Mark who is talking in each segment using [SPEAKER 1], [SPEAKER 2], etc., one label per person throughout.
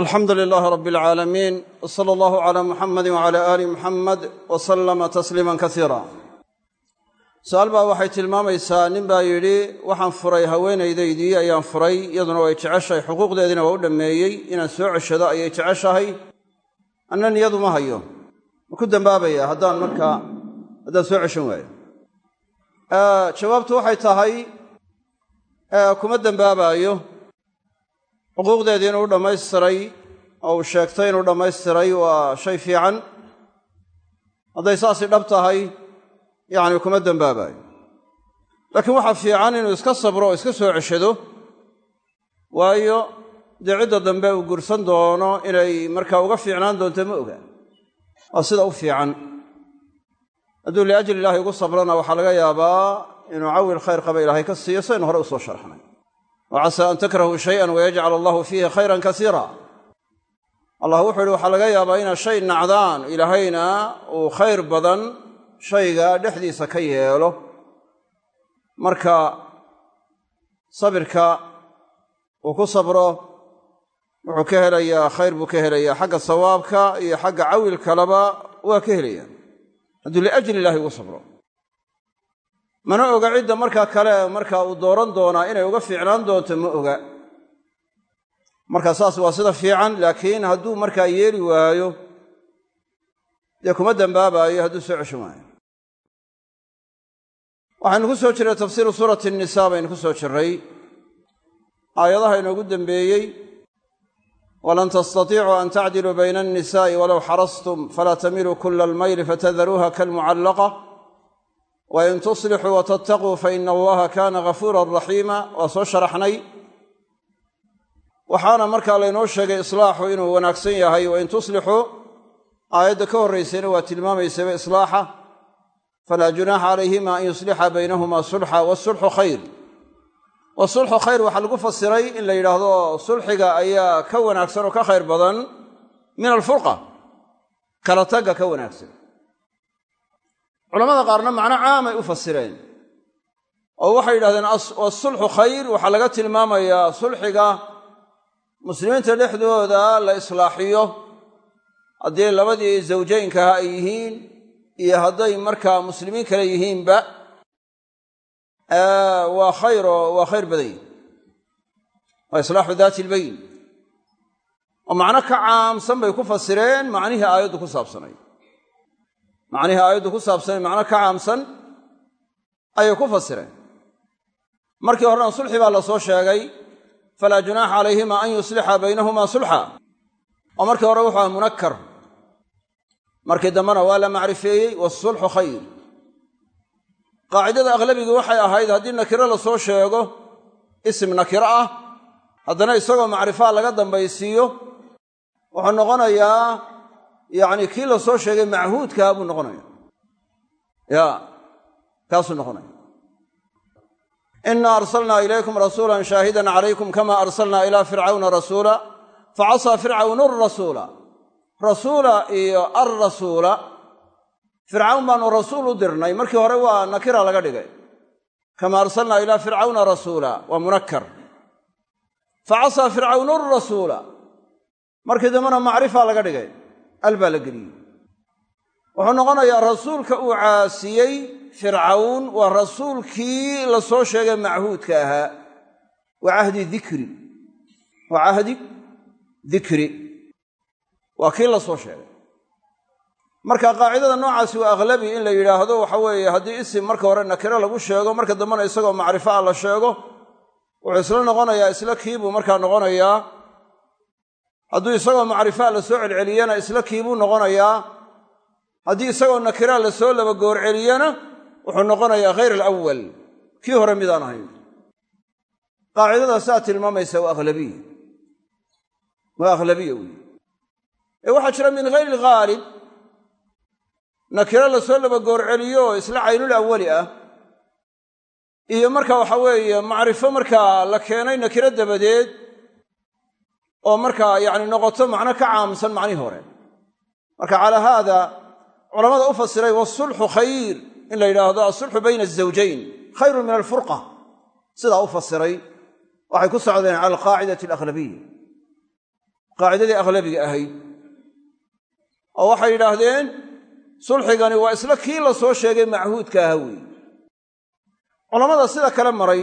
[SPEAKER 1] alxamdu lilaahi rabbi alcaalamiin w sala allahu calaa muxamadi wacala aali muxamed wa sallama tasliiman kasiira su'aal baa waxay tilmaamaysaa nin baa yidhi waxaan furay haweenaydaydii ayaan furay iyaduna way jeceshahay xuquuqdeediina waa u dhammeeyey inaan soo ceshado ayay jeceshahay. Anna niyadu ma hayo. Ma ku dambaabaya haddaan markaa haddaan soo ceshan waayo. Jawaabtu waxay tahay kuma dembaabaayo xuquuqdeedii inuu dhammaystiray oo uu sheegtay inuu dhammaystiray waa shay fiican. Hadday saasi dhab tahay yacni kuma dembaabayo laakiin waxaa fiican inuu iska sabro oo iska soo ceshado waayo dee cidda dambe uu gursan doono inay markaa uga fiicnaan doonto ma oga. Waa sida u fiican. Hadduu liajli ilaahi ugu sabrana waxaa laga yaabaa inuu cawil khayr qaba ilaahay ka siiyo saynu hore u soo sharxnay wa casaa an takrahuu shayan wayajcal allahu fiihi khayran kasiira allah wuxuu yihi waxaa laga yaabaa inaad shay nacdaan ilaahayna uu khayr badan shayga dhexdiisa ka yeelo marka sabirka uu ku sabro wuxuu ka helayaa khayr buu ka helayaa xagga sawaabka iyo xagga cawilkaleba waa ka helaya hadduu liajli illaahi ugu sabro mana oga cidda markaa kale marka uu dooran doonaa inay uga fiicnaan doonto ma oga. Marka saas waa sida fiican laakiin hadduu markaa yeeli waayo dee kuma dembaabaayo hadduu soo ceshan waayo. Waxaynu ku soo jirray tafsiiru suurati nisaa baynu ku soo jirray aayadaha inoogu dembeeyey walan tastatiicuu an tacdiluu bayna annisaa'i walow xarastum falaa tamiluu kula almayli fatadaruuha kalmucallaqa wain tuslixuu watattaquu faina allaha kaana gafuuran raxiima waa soo sharaxnay waxaana markaa laynoo sheegay islaaxu inuu wanaagsan yahay wain tuslixuu aayadda ka horraysayna waa tilmaamaysaba islaaxa falaa junaaxa calayhima an yuslixa baynahuma sulxa wasulxu khayr wasulxu khayr waxaa lagu fasiray in la yidhaahdo sulxiga ayaa ka wanaagsan oo ka khayr badan min alfurqa kala tagga ka wanaagsan culamada qaarna macno caamay u fasireen. Oo waxay yidhahdeen wasulxu khayr waxaa laga tilmaamayaa sulxiga muslimiinta dhexdooda la islaaxiyo. Haddii labadii zawjaynkaha ay yihiin iyo hadday markaa muslimiin kale yihiinba waa khayroo waa khayr badany waa islaaxu daati ilbayn oo macno ka caamsan bay ku fasireen macnihii aayaddu ku saabsanay macnihii aayaddu ku saabsanay macno ka caamsan ayay ku fasireen. Markii horena sulxi baa la soo sheegay falaa junaaxa calayhima an yuslixa baynahumaa sulxa. Oo markii hore wuxuu aha munakkar. Markii dambena waa la macrifeeyey waasulxu khayr. Qaacidada aqlabigii waxay ahayd haddii nakiro la soo sheego isim nakiro ah haddana isagoo macrifaa laga dambaysiiyo wuxuu noqonayaa yacni kii la soo sheegay machuudkaa buu noqonaya ya kaasuu noqonaya inaa arsalnaa ilaykum rasuulan shaahidan calaykum kama arsalnaa ilaa fircawna rasuula facasaa fircawnu rasuula. Rasuula iyo alrasuula fircawn baanu rasuul u dirnay markii hore waa nakira laga dhigay. Kama arsalnaa ilaa fircawna rasuula waa munakkar. Facasaa fircawnu rasuula. Markii dambena macrifa laga dhigay al baa la geliyey. Wuxuu noqonayaa rasuulka uu caasiyey fircawn waa rasuulkii la soo sheegay machuudka ahaa. Waa cahdi dikri. Waa cahdi dikri. Waa kii la soo sheegay. Marka qaacidada noocaasi waa akhlabi in la yidhaahdo waxa weeye haddii isim marka hore nakiro lagu sheego marka dambena isagoo macrifo ah la sheego wuxuu isla noqonayaa isla kiibuu markaa noqonayaa hadduu isagoo macrifaa la soo celceliyana isla kiibuu noqonayaa. Haddii isagoo nakira la soo laba goorceliyana wuxuu noqonayaa hayr alawal kii hore midaan ahayn. Qaacidada saa tilmaamaysa waa akhlabiya waa akhlabiya wey ee waxaa jira min hayri alghaalib. Nakiro la soo laba goorceliyo oo isla caynul awali ah. Iyo marka waxa weeye macrifo markaa la keenay nakiro dabadeed oo markaa yacni noqoto macno ka caamsan macnihii hore. Marka calaa haada culamada u fasiray wasulxu khayr in la yidhaahdo asulxu bayna azawjayn khayrun min alfurqa. Sidaa u fasiray waxay ku socdeen cala alqaacidati alaghlabiya qaacidadii akhlabiga ahayd oo waxay yidhaahdeen sulxigani waa isla kii la soo sheegay machuudka aha weeye. Sida kale maray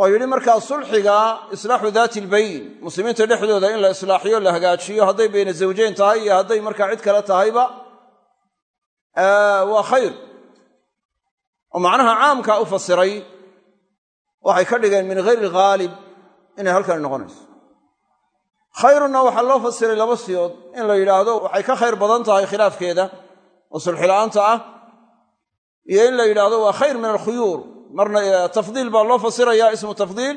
[SPEAKER 1] oo yidhi markaa sulxiga islaaxu daati ilbayn. Muslimiinta dhexdooda in la islaaxiyo la hagaajiyo hadday bayna zawjeyn tahay iyo hadday markaa cid kale tahayba waa khayr. Oo macnaha caamkaa u fasiray waxay ka dhigeen min hayri alghaalib inay halkani noqonayso. Khayrunna waxaa loo fasiray laba siyood. In la yidhaahdo waxay ka khayr badan tahay khilaafkeeda oo sulxila'aanta ah iyo in la yidhaahdo waa khayr min alkhuyuur marna tafdiil baa loo fasirayaa ismu tafdiil.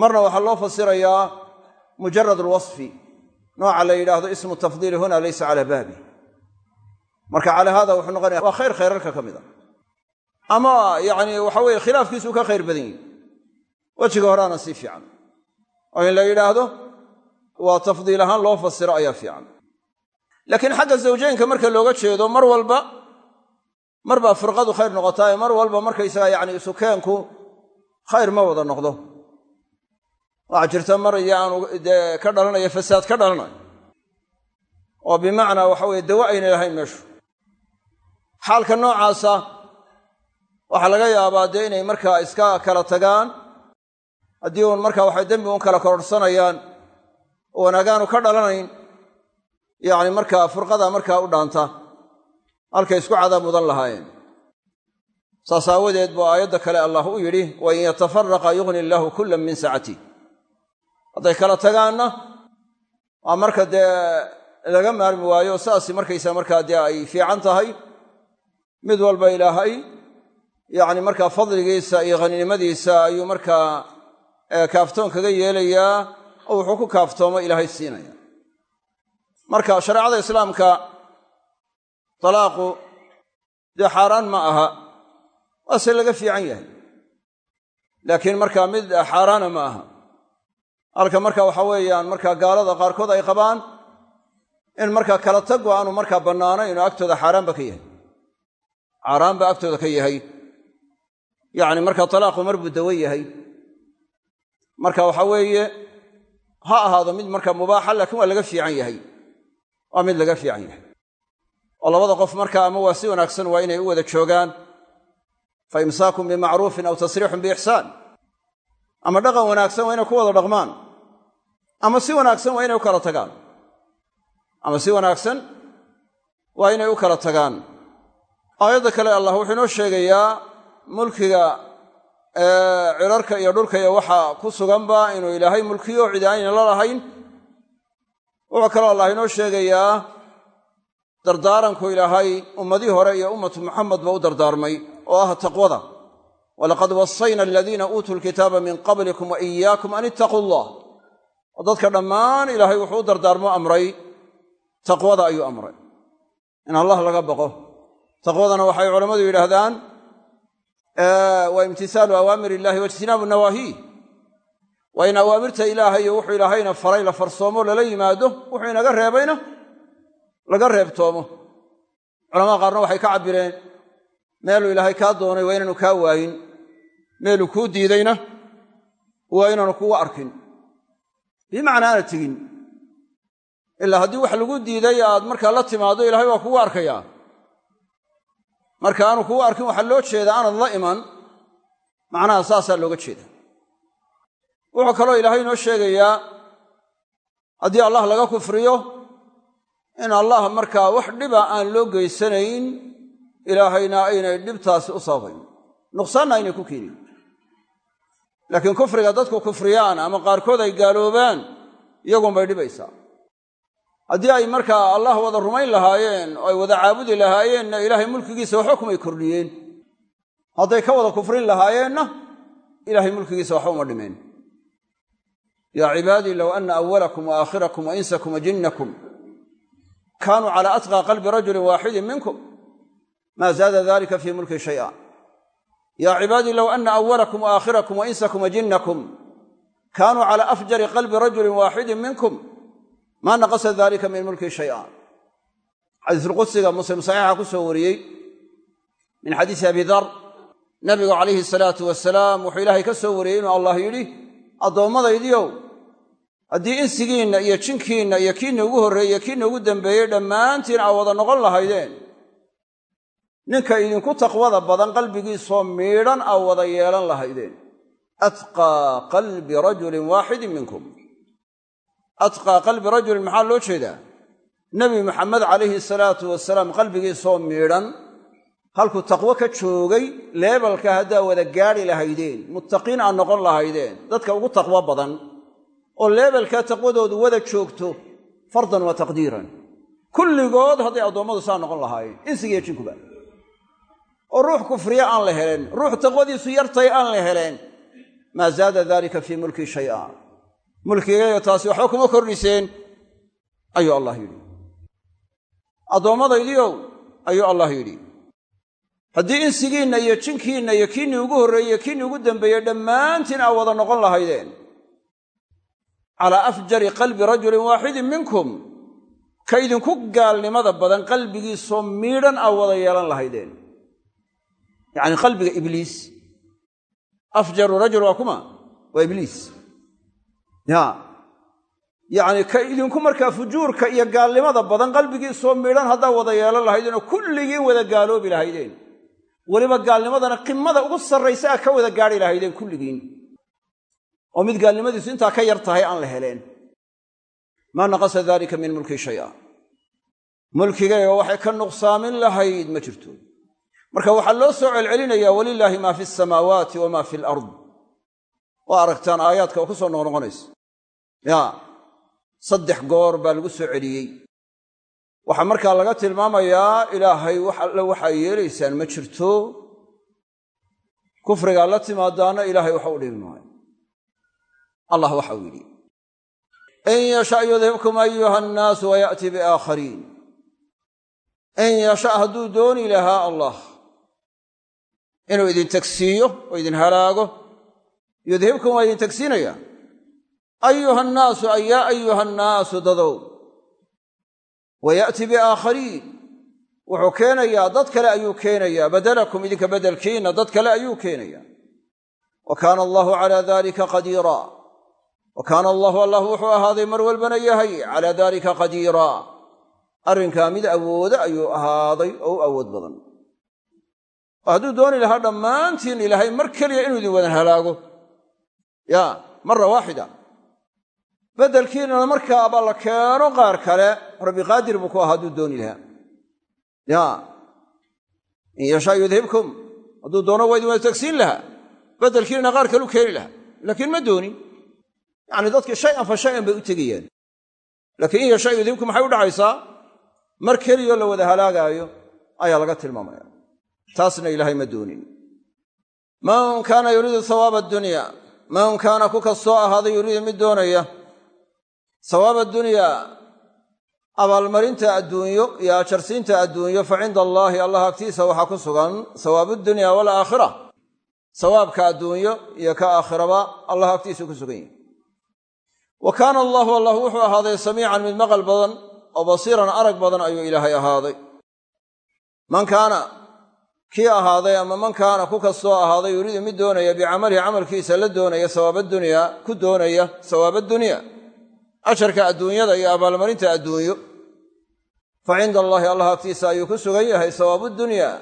[SPEAKER 1] Marna waxaa loo fasirayaa mujarad alwasfi. Nooca la yidhaahdo ismu tafdiili huna laysa calaa baabi. Marka calaa haada wuxuu noqonaya waa khayr khayrarka ka mid a. Ama yacni waxa weeye khilaafkiisuu ka khayr badan yahi wejiga horaana sii fiican. Oo in la yidhaahdo waa tafdiil ahaan loo fasiro ayaa fiican. Laakiin xagga zawjeynka marka looga jeedo mar walba mar baa firqadu khayr noqotaaye mar walba markaysaga yacni isukeenku khayr ma wada noqdo. Waxaa jirta mar iyo ka dhalanayo fasaad ka dhalanayo. Oo bimacnaa waxa weye dawo aynay lahayn meeshu. Xaalka noocaasa waxaa laga yaabaa dee inay markaa iska kala tagaan. Haddii uun markaa waxay dembi un kala kororhsanayaan oo wanaagaanu ka dhalanayn yacni markaa furqada markaa u dhaanta halkay isku cadaab mudan lahaayeen saas aawadeed buu aayadda kale allah u yidhi wa in yatafaraqa yugni illaahu kullan min sacatih hadday kala tagaanna waa marka dee laga maarmi waayo saas markaysa markaa dee ay fiican tahay. Mid walba ilaahay yacni markaa fadligiisa iyo haninimadiisa ayuu markaa kaaftoon kaga yeelayaa oo wuxuu ku kaaftoomo ilaahay siinaya. Marka shareecada islaamka talaaqu dee xaaraan ma aha waase laga fiican yahay. Laakiin markaa mid xaaraana ma aha. Halka marka waxa weeyaan markaa gaalada qaarkood ay qabaan in markaa kala tagu aanu markaa bannaanayn oo agtooda xaaraanba ka yahay. Xaaraanba agtooda ka yahay. Yacni markaa talaaqu mar buu dawo yahay. Marka waxa weeye ha ahaado mid markaa mubaaxa laakiin waa laga fiican yahay. Waa mid laga fiican yahay oo labada qof markaa ama waa si wanaagsan waa inay u wada joogaan. Fa imsaakun bimacruufin aw tasriixun biixsaan ama dhaqan wanaagsan waa inay ku wada dhaqmaan. Ama si wanaagsan waa inay u kala tagaan. Ama si wanaagsan waa inay u kala tagaan. Aayadda kale allah wuxuu inoo sheegayaa mulkiga cirarka iyo dhulka iyo waxa ku suganba inuu ilaahay mulkiyo cid ayna la lahayn. Wuxuu kaloo allah inoo sheegayaa dardaaranku ilaahay ummadii hore iyo ummatu muxamedba u dardaarmay oo ah taqwada. Walaqad wasayna aladiina uutuu lkitaaba min qablikum wa iyaakum an ittaquu allah oo dadka dhammaan ilaahay wuxuu u dardaarmo amray taqwada ayuu amray. In allah laga baqo. Taqwadana waxay culammadu yidhaahdaan waa imtisaalu awaamir illahi waijtinaabu nawaahiih waa in awaamirta ilaahay iyo wuxuu ilaahayna faray la farsoomo lala yimaado wuxuu inaga reebayna laga reebtoomo. Culamada qaarna waxay ka cabbireen meeluu ilaahay kaa doonay waa inaanu kaa waayin. Meeluu kuu diidayna waa inaanu kugu arkin. Bimacnaa aana tegin ilaa haddii wax lagu diiday aad markaa la timaado ilaahay waa kugu arkayaa. Marka aanu kugu arkin waxaa loo jeedaa aanad la iman macnaha saasaa looga jeeda wuxuu kaloo ilaahay inoo sheegayaa haddii allah laga kufriyo in allah markaa wax dhiba aan loo geysanayn ilaahayna aynay dhibtaasi u sababayn nuqsaanna aynay ku keenin. Laakiin kufriga dadku kufriyaan ama qaarkood ay gaaloobaan iyagunbay dhibaysaa haddii ay markaa allah wada rumayn lahaayeen oo ay wada caabudi lahaayeenna ilaahay mulkigiisa waxba kumay kordhiyeen. Hadday ka wada kufrin lahaayeenna ilaahay mulkigiisa waxba uma dhimeen. Yaa cibaadii low anna awalakum wa aakhirakum wa insakum wa jinnakum kaanuu calaa atqaa qalbi rajulin waaxidin minkum maa zaada dalika fii mulki shay'a. Yaa cibaadii low anna awalakum wa aakhirakum wa insakum wa jinnakum kaanuu calaa afjari qalbi rajulin waaxidin minkum maa naqasa dalika min mulki shay'a. Xadiisulqudsiga muslim saxiixa ku soo wariyey min xadiisi abi dar nabigu calayhi salaatu wasalaam wuxuu ilaahay ka soo wariyey inuu allah haddii insigiinna iyo jinkiinna iyo kiinna ugu horreeye kiinna ugu dambeeyey dhammaantiin aa wada noqon lahaydeen. Ninka idinku taqwada badan qalbigiisoo miidhan aa wada yeelan lahaydeen. Atqaa qalbi rajulin waaxidin minkum. Atqaa qalbi rajulin maxaa loo jeedaa? Nebi maxamed calayhi salaatu wasalaam qalbigiisoo miidhan halkuu taqwo ka joogay leebalka haddaa wada gaadhi lahaydeen muttaqiin aad noqon lahaydeen. Dadka ugu taqwo badan oo leebelkaa taqwadoodu wada joogto fardan wa taqdiiran. Kulligood hadday addoommadu saa noqon lahaayeen insigiiyo jinkuba oo ruux kufriya aan la helen ruux taqwadiisu yartay aan la heleen maa zaada dalika fii mulkii shay'a. Mulkigayo taasi waxba kuma kordhiseen ayuu allah yidhi. Addoommadaydiiow ayuu allah yidhi. Haddii insigiinna iyo jinkiinna iyo kiinnii ugu horreeyey kiinnii ugu dambeeyey dhammaantiin aa wada noqon lahaydeen calaa afjari qalbi rajulin waaxidin minkum. Ka idinku gaalnimada badan qalbigiisoo miidhan aa wada yeelan lahaydeen. Yacni qalbiga ibliis. Afjaru rajul waa kuma waa ibliis. Ya. Yacni ka idinku markaa fujuurka iyo gaalnimada badan qalbigiisoo miidhan haddaa wada yeelan lahaydeenoo kulligiin wada gaaloobi lahaydeen. Weliba gaalnimadana qimada ugu sarraysa a ka wada gaadhi lahaydeen kulligiin oo mid gaalnimadiisu intaa ka yar tahay aan la heleen. Maa naqasa daalika min mulkii shay'a. Mulkigayga waxay ka nuqsaamin lahayd ma jirto. Marka waxaa loo soo celcelinayaa walilaahi maa fi samaawaati wamaa fi alard waa aragtaan aayaadka oo ku soo noqnoqonaysa. Ya saddex goor baa lagu soo celiyey. Waxaa markaa laga tilmaamayaa ilaahay wax alle waxaa yeelaysaan ma jirto. Kufrigaa la timaadaana ilaahay waxa u dhibi maayo allah waxa uu yidhi in yasha yudhibkum ayuha annaasu wayaأti biaakhariin in yasha hadduu dooni lahaa allah inuu idin tagsiiyo oo idin halaago yudhibkum waa idin tagsiinaya. Ayuha annaasu ay yaa ayuha annaasu dadow wayaأti biaakhariin wuxuu keenayaa dad kale ayuu keenayaa badalakum idinka bedelkiinna dad kale ayuu keenayaa. Wa kaana allahu calaa dalika qadiira wa kaana allahu allah wuxuu ahaaday mar walbana yahay calaa daalika qadiira. Arrinkaa mid awooda ayuu ahaaday oo u awood badan. Oo hadduu dooni lahaa dhammaantiin ilaahay mar keliya inuu idin wadan halaago. Ya mara waaxida. Beddelkiinana markaaba la keeno qaar kale rabbi qaadir buu ku ahaa hadduu dooni lahaa. Ya in yashaa yudhibkum hadduu doono waa idin wada tagsiin lahaa beddelkiinana qaar kale u keeni lahaa laakiin ma doonin yacni dadkii shay-an fa shay-an bay u tegayaan laakiin in yashaa yudhibkum maxay u dhacaysaa? Mar keliyoo la wada halaagaayo ayaa laga tilmaamaya. Taasna ilaahay ma doonin. Man kaana yuriidu hawaaba addunya man kaana ku kastoo ahaaday yuriidu mid doonaya hawaaba adunyaa abaalmarinta adduunyo iyo ajarsiinta adduunyo fa cinda allaahi allah agtiisa waxaa ku sugan hawaabu dunya waalaakhira sawaabka adduunyo iyo ka aakhiraba allah agtiisa ku sugan yahi wa allahu allah wuxuu ahaaday samiican mid maqal badan oo basiiran arag badan ayuu ilaahay ahaaday. Man kaana kii ahaaday ama man kaana ku kastoo ahaaday yuriidu mid doonaya bicamalihi camalkiisa la doonaya sawaabadunyaa ku doonaya sawaabaddunya ajarka adduunyada iyo abaalmarinta adduunyo. Fa cinda allaahi allah agtiisa ayuu ku sugan yahay sawaabudunya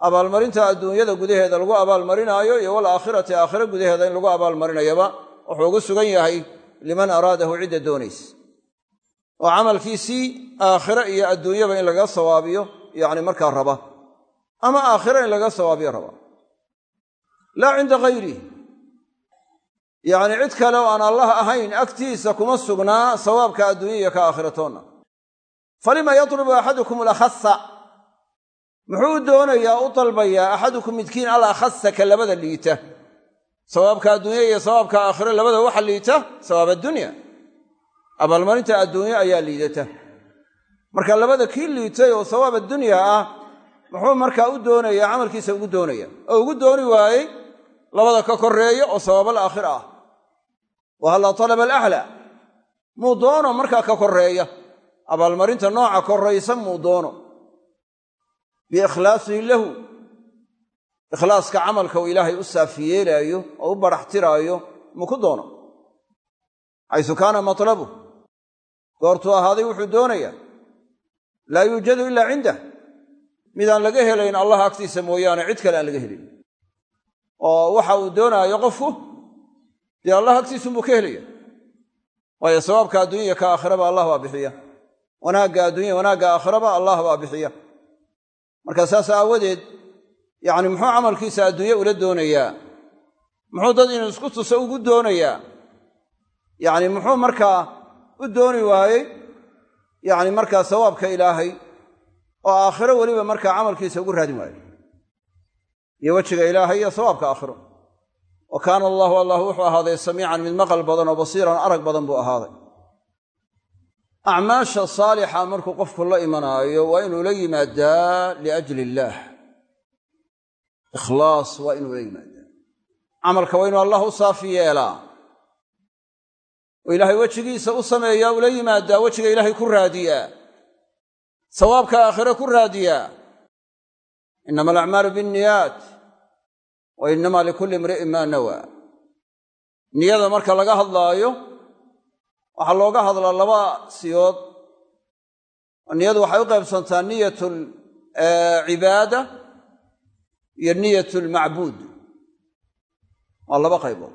[SPEAKER 1] abaalmarinta adduunyada gudaheeda lagu abaalmarinaayo iyo walaakhirati aakhira gudaheeda in lagu abaalmarinayaba wuxuu ugu sugan yahay liman araadahu cidda doonaysa oo camalkiisii aakhire iyo adduunyaba in laga sawaabiyo yacni markaa raba. Ama aakhiro in laga sawaabiyo raba. Laa cinda hayrih yacni cid kale oo aan allah ahayn agtiisa kuma sugnaa sawaabka adduunya iyo ka aakhiratoonna. Falima yatlubu axadukum alakhasa muxuu doonayaa u dalbayaa axadukum midkiin alakhasa ka labada liita sawaabka adduunya iyo sawaabka aakhiro labada waxa liita sawaab addunya abaalmarinta adduunye ayaa liidata. Marka labada kii liitay oo sawaab addunya ah muxuu markaa u doonayaa camalkiisa ugu doonaya oo ugu dooni waayey labada ka koreeya oo sawaab alaakhira ah. Wa hallaa talaba alaclaa muu doono markaa ka koreeya abaalmarinta nooca koraysa muu doono. Biikhlaasihi lahu ikhlaaska camalka uu ilaahay u saafi yeelaayo oo u baraxtiraayo muu ku doono? Xaysu kaana matlabuh goortuu ahaaday wuxuu doonayaa laa yuujadu ilaa cindah. Midaan laga helayn allah agtiisa mooyaane cid kale aan laga helin. Oo waxa uu doonaayo qofku dee allah agtiisunbuu ka helaya waayo sawaabka adduunyaya ka aakhiraba allah baa bixiya. Wanaagga adduunya wanaagga aakhiraba allah baa bixiya. Marka saas aawadeed yacni muxuu camalkiisa adduunye ula doonayaa? Muxuu dad inuu isku tuso ugu doonayaa? Yacni muxuu markaa u dooni waayey? Yacni markaa sawaabka ilaahay oo aakhiro weliba markaa camalkiisa ugu raadin waayo iyo wejiga ilaahay iyo sawaabka aakhiro. Wa kaana allahu allah wuxuu ahaaday samiican mid maqal badan oo basiiran arag badan buu ahaaday. Acmaasha saalixa markuu qofku la imanaayo waa inuu la yimaadaa liajli illaah ikhlaas waa inuu la yimaadaa camalka waa inuu allah u saafi yeelaa. Oo ilaahay wejigiisa u sameeyaa ula yimaadaa wejiga ilaahay ku raadiyaa. Sawaabka aakhire ku raadiyaa. Inama alacmaalu binniyaat wa inama likulli imri'in maa nawaa. Niyada marka laga hadlaayo waxaa looga hadlaa laba siyood. Niyadu waxay u qaybsantaa niyat cibaada iyo niyat lmacbuud waa laba qaybood.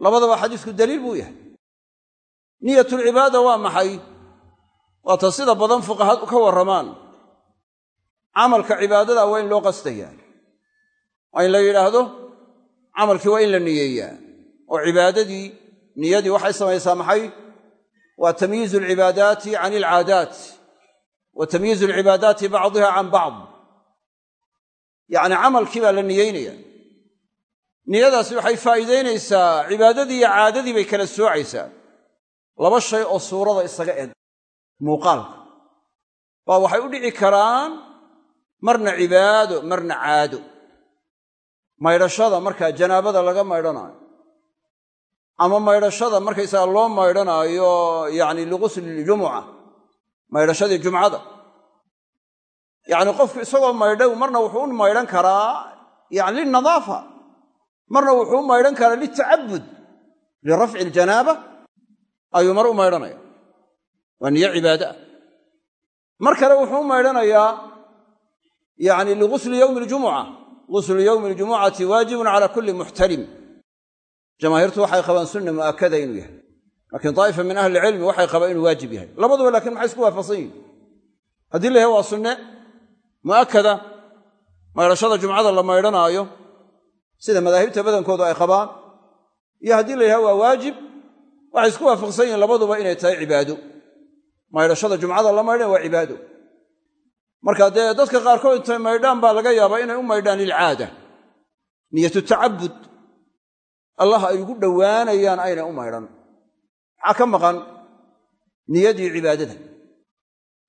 [SPEAKER 1] Labadaba xadiisku daliil buu yahay. Niyat lcibaada waa maxay? Waata sida badan fuqahadu ka warramaan. Camalka cibaadada waa in loo qastayaa. Waa in la yidhaahdo camalkii waa in la niyeeyaa. Oo cibaadadii niyadii waxay samaysaa maxay? Waa tamyiizu alcibaadaati can alcaadaat wa tamyiizu alcibaadaati bacdiha can bacd yacni camalkii baa la niyeynaya niyadaasi waxay faa'iidaynaysaa cibaadadii iyo caadadii bay kala soocaysaa. Laba shay oo suurada isaga eg muuqaalka. Baa waxay u dhici karaan marna cibaado marna caado. Maydhashada markaa janaabada laga maydhanaayo. Ama maydhashada markaysaga loo maydhanaayo yacni liqusliljumuca maydhashadii jumcada yacni qofku isagoo maydhay marna wuxuu u maydhan karaa yani lilnadaafa marna wuxuu u maydhan karaa litacabud lirafci iljanaaba ayuu mar u maydhanaya waa niyo cibaade mar kale wuxuu u maydhanayaa yani ligusli yowmi aljumuca. Guslu yowmi aljumucati waajibun cala kulli muxtalim. Jamaahiirtu waxay qabaan sunna mu'akada inuu yahay. Laakiin daa'ifa min ahli ilcilmi waxay qabaan inuu waajib yahay. Labaduba laakiin maxay isku waafaqsan yihiin haddii la waa sunne mu'akada maydhashada jumcada la maydhanaayo sida madaahibta badankoodu ay qabaan iyo haddii la yahay waa waajib waxay isku waafaqsan yihiin labaduba inay tahay cibaado. Maydhashada jumcada la maydhan waa cibaado. Marka dee dadka qaarkood intay maydhaan baa laga yaabaa inay u maydhaan lilcaada niyatu tacabud allah ay ugu dhowaanayaan aynay u maydhan. Maxaa ka maqan niyadii cibaadada.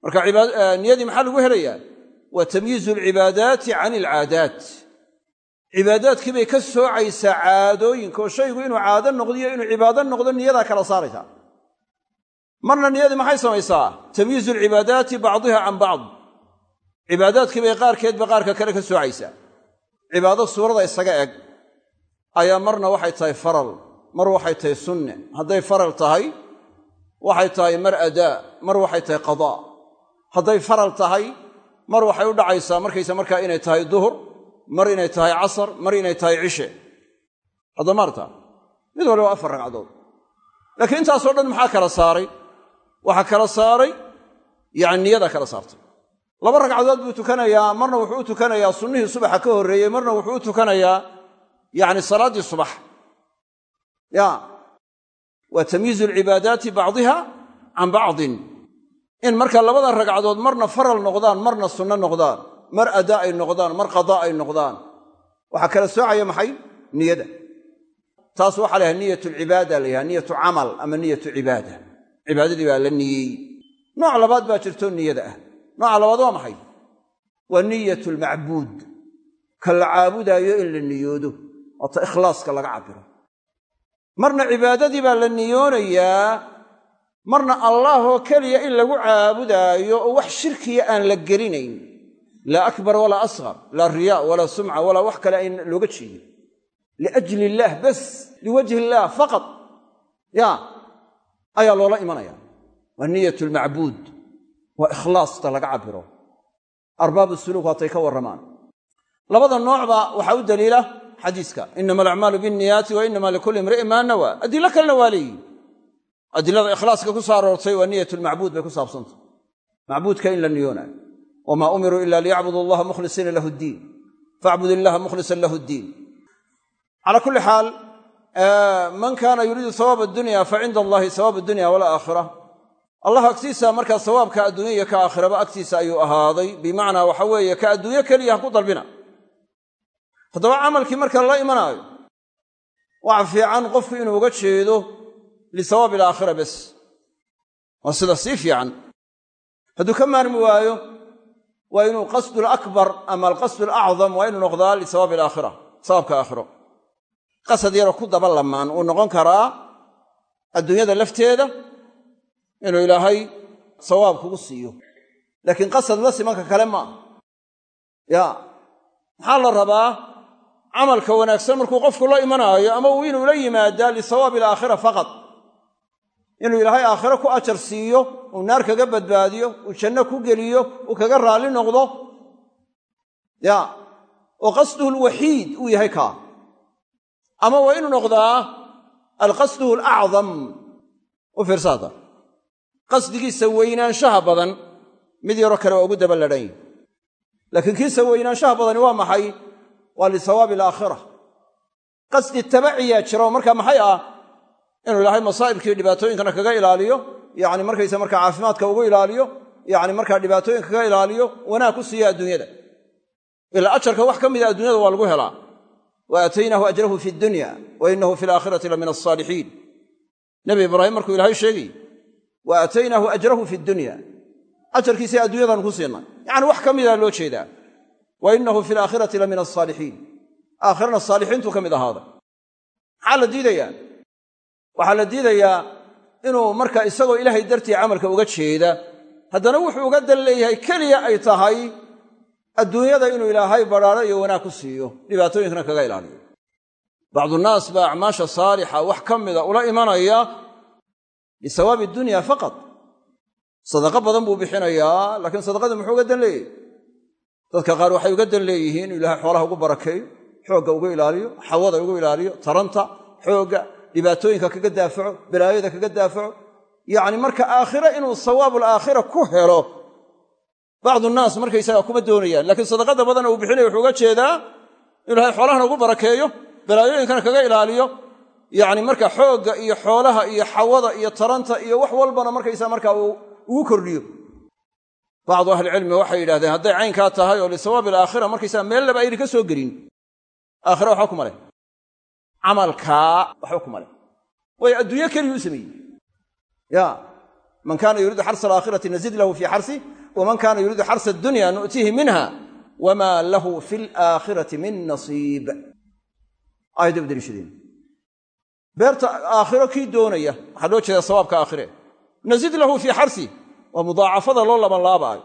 [SPEAKER 1] Marka niyadii maxaa lagu helayaa waa tamyiizu alcibaadaati can alcaadaat. Cibaadaadkii bay ka soocaysaa caadooyinka oo shaygu inuu caado noqdiyo inuu cibaado noqdo niyadaa kala saaraysaa. Marna niyadii maxay samaysaa? Tamyiizu alcibaadaati bacdiha can bacd. Cibaadaadkii bay qaarkeedba qaarka kale ka soocaysaa. Cibaado suurada isaga eg ayaa marna waxay tahay faral mar waxay tahay sunne. Hadday faral tahay waxay tahay mar adaa mar waxay tahay qadaa hadday faral tahay mar waxay u dhacaysaa markaysa markaa inay tahay duhur mar inay tahay casar mar inay tahay cishe. Hadda maarta mid waliba afar ragcadood. Laakiin intaasoo dhan maxaa kala saaray? Waxaa kala saaray yacni niyadaa kala saartay. Laba ragcadood buu tukanayaa marna wuxuu u tukanayaa sunnihii subaxa ka horreeyey marna wuxuu u tukanayaa yacni salaaddii subax. Ya waa tamyiizu alcibaadaati bacdiha can bacdin in marka labada ragcadood marna faral noqdaan marna sunno noqdaan mar adaa ay noqdaan mar qadaa ay noqdaan. Waxaa kala soocaya maxay? Niyada. Taas waxaa layahay niyat lcibaada la yahay niyatu camal ama niyatu cibaada. Cibaadadii baa la niyeey nooc labaad baa jirto niyada ah. Nooca labaad waa maxay? Waa niyat lmacbuud ka la caabudaayo in la niyoodo. Waata ikhlaaska laga cabiro marna cibaadadii baa la niyoonayaa marna allaahoo keliya in lagu caabudaayo oo wax shirkiya aan la gelinayn laa akbar walaa asqar laa riyaa walaa sumca walaa wax kale ayn looga jeedin. Liajli illaah bas liwajhi illaah faqad ya ayaa loola imanaya. Waa niyat lmacbuud waa ikhlaasta laga cabiro arbaabu suluuk waatay ka warramaan. Labada noocba waxaa u daliila xadiiska. Inama alacmaalu binniyaati wa inama likulli imri'in maa nawaa adilo kalena waa leeyihi adilada ikhlaaska ku soo aroortay waa niyat lmacbuud bay ku saabsantah macbuudka in la niyoonayo. Wamaa umiruu ila liyacbudu allaha mukhlisiina lahu ddiin facbud illaha mukhlisan lahu ddiin calaa kulli xaal man kaana yuriidu sawaab addunya fa cinda allahi sawaab addunya walaakhira allah agtiisa markaa sawaabka adduunya iyo ka aakhiraba agtiisa ayuu ahaaday. Bimacnaa waxa weeye ka adduunyo keliya ha ku dalbina. Haddaba camalkii lisawaabi alaakhira bes waa sida sii fiican hadduu ka maarmi waayo waa inuu qasdu alakbar ama alqasdu alacdam waa inuu noqdaa lisawaabi alaakhira sawaabka aakhiro qasad yaroo ku daba lamaan uu noqon karaa adduunyada lafteeda inuu ilaahay sawaab kugu siiyo laakiin qasad la simanka kale maaha ya maxaa la rabaa camalka wanaagsan markuu qofku la imanaayo ama uu inuu la yimaadaa lisawaabi alaakhira faqad inuu ilaahay aakhiro ku ajar siiyo uu naar kaga badbaadiyo uu janno ku geliyo uu kaga raalli noqdo. Ya oo qasduhu alwaxiid uu yahay kaa. Ama waa inuu noqdaa alqasduhu alacdam u fiirsaada. Qasdigiisa weynaanshaha badan mid yaroo kale waa ugu daba ladhan laakiin kiisa weynaanshaha badani waa maxay? Waa lisawaabi alaakhira qasdi tabaciyaa jira oo markaa maxay ah inuu ilaahay masaa'ibkii dhibaatooyinkana kaga ilaaliyo yacni markaysa markaa caafimaadka ugu ilaaliyo yacni markaa dhibaatooyinka kaga ilaaliyo wanaag ku siiya adduunyada. Ilaa ajarka wax ka mida adduunyada waa lagu helaa. Wa aataynaahu ajrahu fi dunya wa inahu fi alaakhirati la min alsaalixiin nebi ibraahim markuu ilaahay sheegay wa aataynaahu ajrahu fi dunya. Ajarkiisa adduunyadan ku siinay yacni wax ka mida loo jeedaa. Wa inahu fi alaakhirati la min alsaalixiin aakhirana saalixiintuu ka mid ahaaday maxaa la diidayaa waxaa la diidayaa inuu marka isagoo ilaahay dartii camalka uga jeeda haddana wuxuu uga dan leeyahay keliya ay tahay adduunyada inuu ilaahay badhaadho iyo wanaag ku siiyo dhibaatooyinkana kaga ilaaliyo. Bacdunaas baa acmaasha saalixa wax ka mida ula imanaya lisawaabi dunya faqad sadaqo badan buu bixinayaa laakiin sadaqada muxuu uga dan leeyahy dadka qaar waxay uga dan leeyihiin inuu ilahay xoolaha ugu barakeeyo xoogga ugu ilaaliyo xawada ugu ilaaliyo taranta xoogga dhibaatooyinka kaga daafaco balaayada kaga daafaco yacni marka aakhire inuu sawaabul aakhira ku helo bacdu naas markaysaga kuma doonayaan. Laakiin sadaqada badana uu bixinaya wuxuu uga jeedaa inu ilahay xoolahana ugu barakeeyo balaayooyinkana kaga ilaaliyo. Yacni marka xoogga iyo xoolaha iyo xawada iyo taranta iyo wax walbana markaysa marka uu ugu kordhiyo. Bacdu ahlicilmi waxay yidhahdeen hadday caynkaa tahay oo lisawaabi alaakhira markaysaa meel laba ayna ka soo gelin. Aakhira waxba kuma leh camalkaa waxba kuma leh waayo adduunyo keliyu u sameeyey ya man kaana yuriidu xarsa alaakhirati nazid lahu fii xarsi waman kaana yuriidu xarsa addunya nu'tiihi minha wamaa lahu fi alaakhirati min nasiib. Aayadda u daliishadeen. Beerta aakhiro kii doonaya waxaa loo jeedaa sawaabka aakhire. Nazid lahu fii xarsi waa mudaacafada loo labanlaabaayo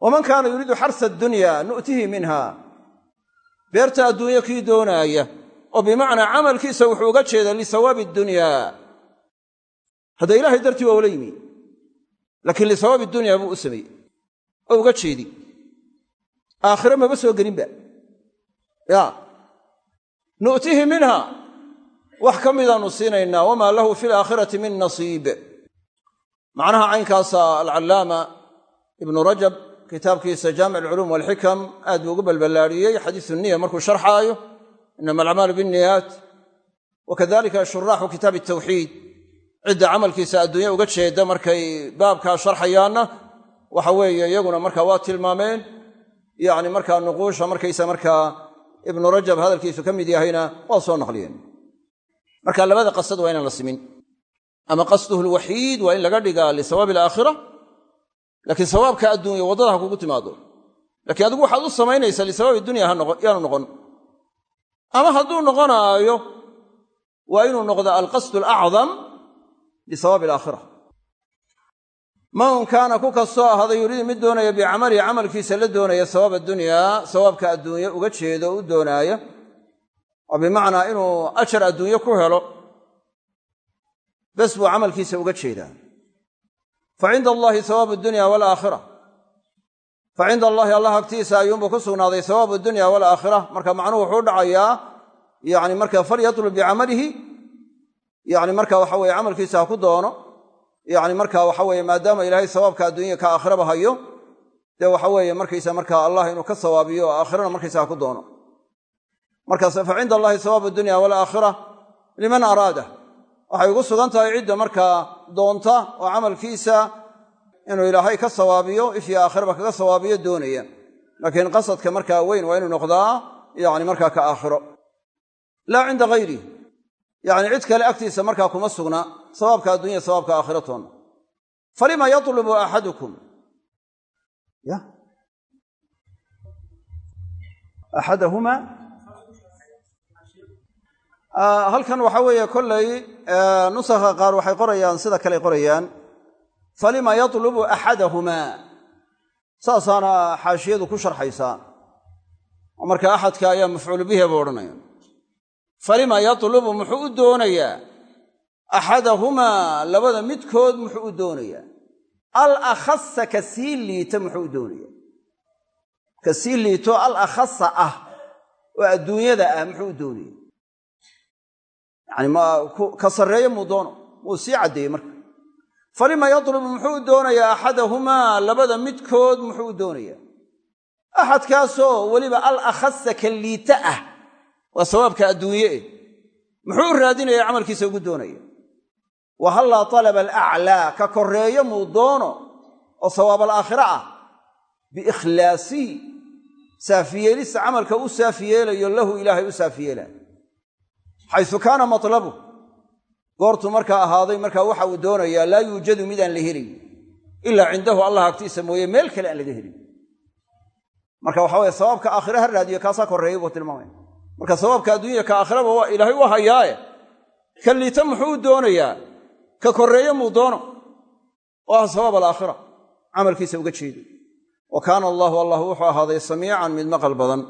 [SPEAKER 1] waman kaana yuriidu xarsa addunya nu'tihi oo bimacnaa camalkiisa wuxuu uga jeedaa lisawaabi dunyaa hadda ilaahay dartii waa ula yimi laakiin lisawaabi dunyaa buu u sameeyey oo uga jeedi. Aakhire maba soo gelinba. Ya nu'tihi minha. Wax ka midaannu siinaynaa wamaa lahu fi alaakhirati min nasiib. Macnaha caynkaasa alcallaama ibnu rajab kitaabkiisa jaamic alculuum walxikam aad buu ugu balballaadhiyey xadiisu niya markuu sharxaayo inama alacmaalu binniyaat wa kadalika shuraaxu kitaabi tawxiid cidda camalkiisa adduunya uga jeeda markay baabkaa sharxayaanna waxa weeye iyaguna markaa waa tilmaameen yacni markaa nuquusha markaysa markaa ibnu rajab hadalkiisu ka mid yahayna waa soo naqliyeen marka labada qasad waa inaan la simin ama qasduhu lwaxiid waa in laga dhigaa lisawaabi alaakhira laakiin sawaabka adduunya waddada ha kugu timaado laakiin adigu waxaad u samaynaysaa lisawaabi dunya yaanu noqon ama hadduu noqonaayo waa inuu noqdo alqasdu alacdam lisawaabi alaakhira man kaana ku kastoo ahaaday yuriidu mid doonaya bicamalihi camalkiisa la doonaya sawaab adunyaa sawaabka adduunye uga jeedo o u doonaaya oo bimacnaa inuu ajar adduunye ku helo bes buu camalkiisa uga jeedaa. Fa cinda allaahi hawaabu dunya walaakhira fa cinda allaahi allah agtiisa ayuunbuu ku sugnaaday hawaabu dunya walaakhira marka macnuhu wuxuu dhacayaa yani marka falyatlub bicamalihi yani marka waxa weye camalkiisa ha ku doono yani marka waxa weye maadaama ilaahay sawaabka adduunya ka aakhiraba hayo dee waxa weeye markaysa marka allah inuu ka sawaabiyo aakhirana markaysa ha ku doono. Markaas fa cinda allahi sawaabu dunya walaakhira liman araada. Waxay ugu sugan tahay cidda markaa doonta oo camalkiisa inuu ilaahay ka sawaabiyo ifyo aakhiraba kaga sawaabiyo doonaya. Laakiin qasadka markaa weyn waa inuu noqdaa yani markaa ka aakhiro. Laa cinda hayri yani cid kale agtiisa markaa kuma sugna sawaabka addunya sawaabka aakhiratoonna falima yatlubu axadukum axadahuma halkan waxa weeye kollay nusakha qaar waxay qorayaan sida kale qorayaan falima yatlubu axadahumaa saasaana xaashiyadu ku sharxaysaa oo marka axadka ayaa mafcuulu bihi ba odhanaya falima yatlubu muxuu u doonayaa axadahumaa labada midkood muxuu u doonayaa al akhasa ka sii liita muxuu u doonaya ka sii liito al akhasa ah oo adduunyada ah muxuu u doonaya yani ma muu doono wuu sii caddeeyey falima yatlubu muxuu doonayaa axadahumaa labada midkood muxuu doonayaa. Axadkaasoo weliba al akhasa ka liita ah waa sawaabka adduunye eh. Muxuu u raadinaya camalkiisa ugu doonaya. Wa hallaa talaba alaclaa ka korreeyo muu doono oo sawaab alaakhira ah. Biikhlaasihi saafiyeelista camalka u saafiyeelayo lahu ilaahay u saafiyeelaa. Xaysu kaana matlabu goortuu markaa ahaaday markaa waxa uu doonayaa laa yuujadu midaan la helin. Ilaa cindahu allah agtiisa mooye meel kale aan laga helin. Marka waxa weye sawaabka aakhira ha raadiyo kaasaa korreeya buu tilmaamaya marka sawaabka adduunya ka aakhiraba waa ilaahay u hayaaye. Ka liita muxuu doonayaa? Ka korreeye muu doono? Oo ah sawaab alaakhira. Camalkiisa uga jeedo. Wa kaana allaahu allah wuxuu ahaaday samiican mid maqal badan.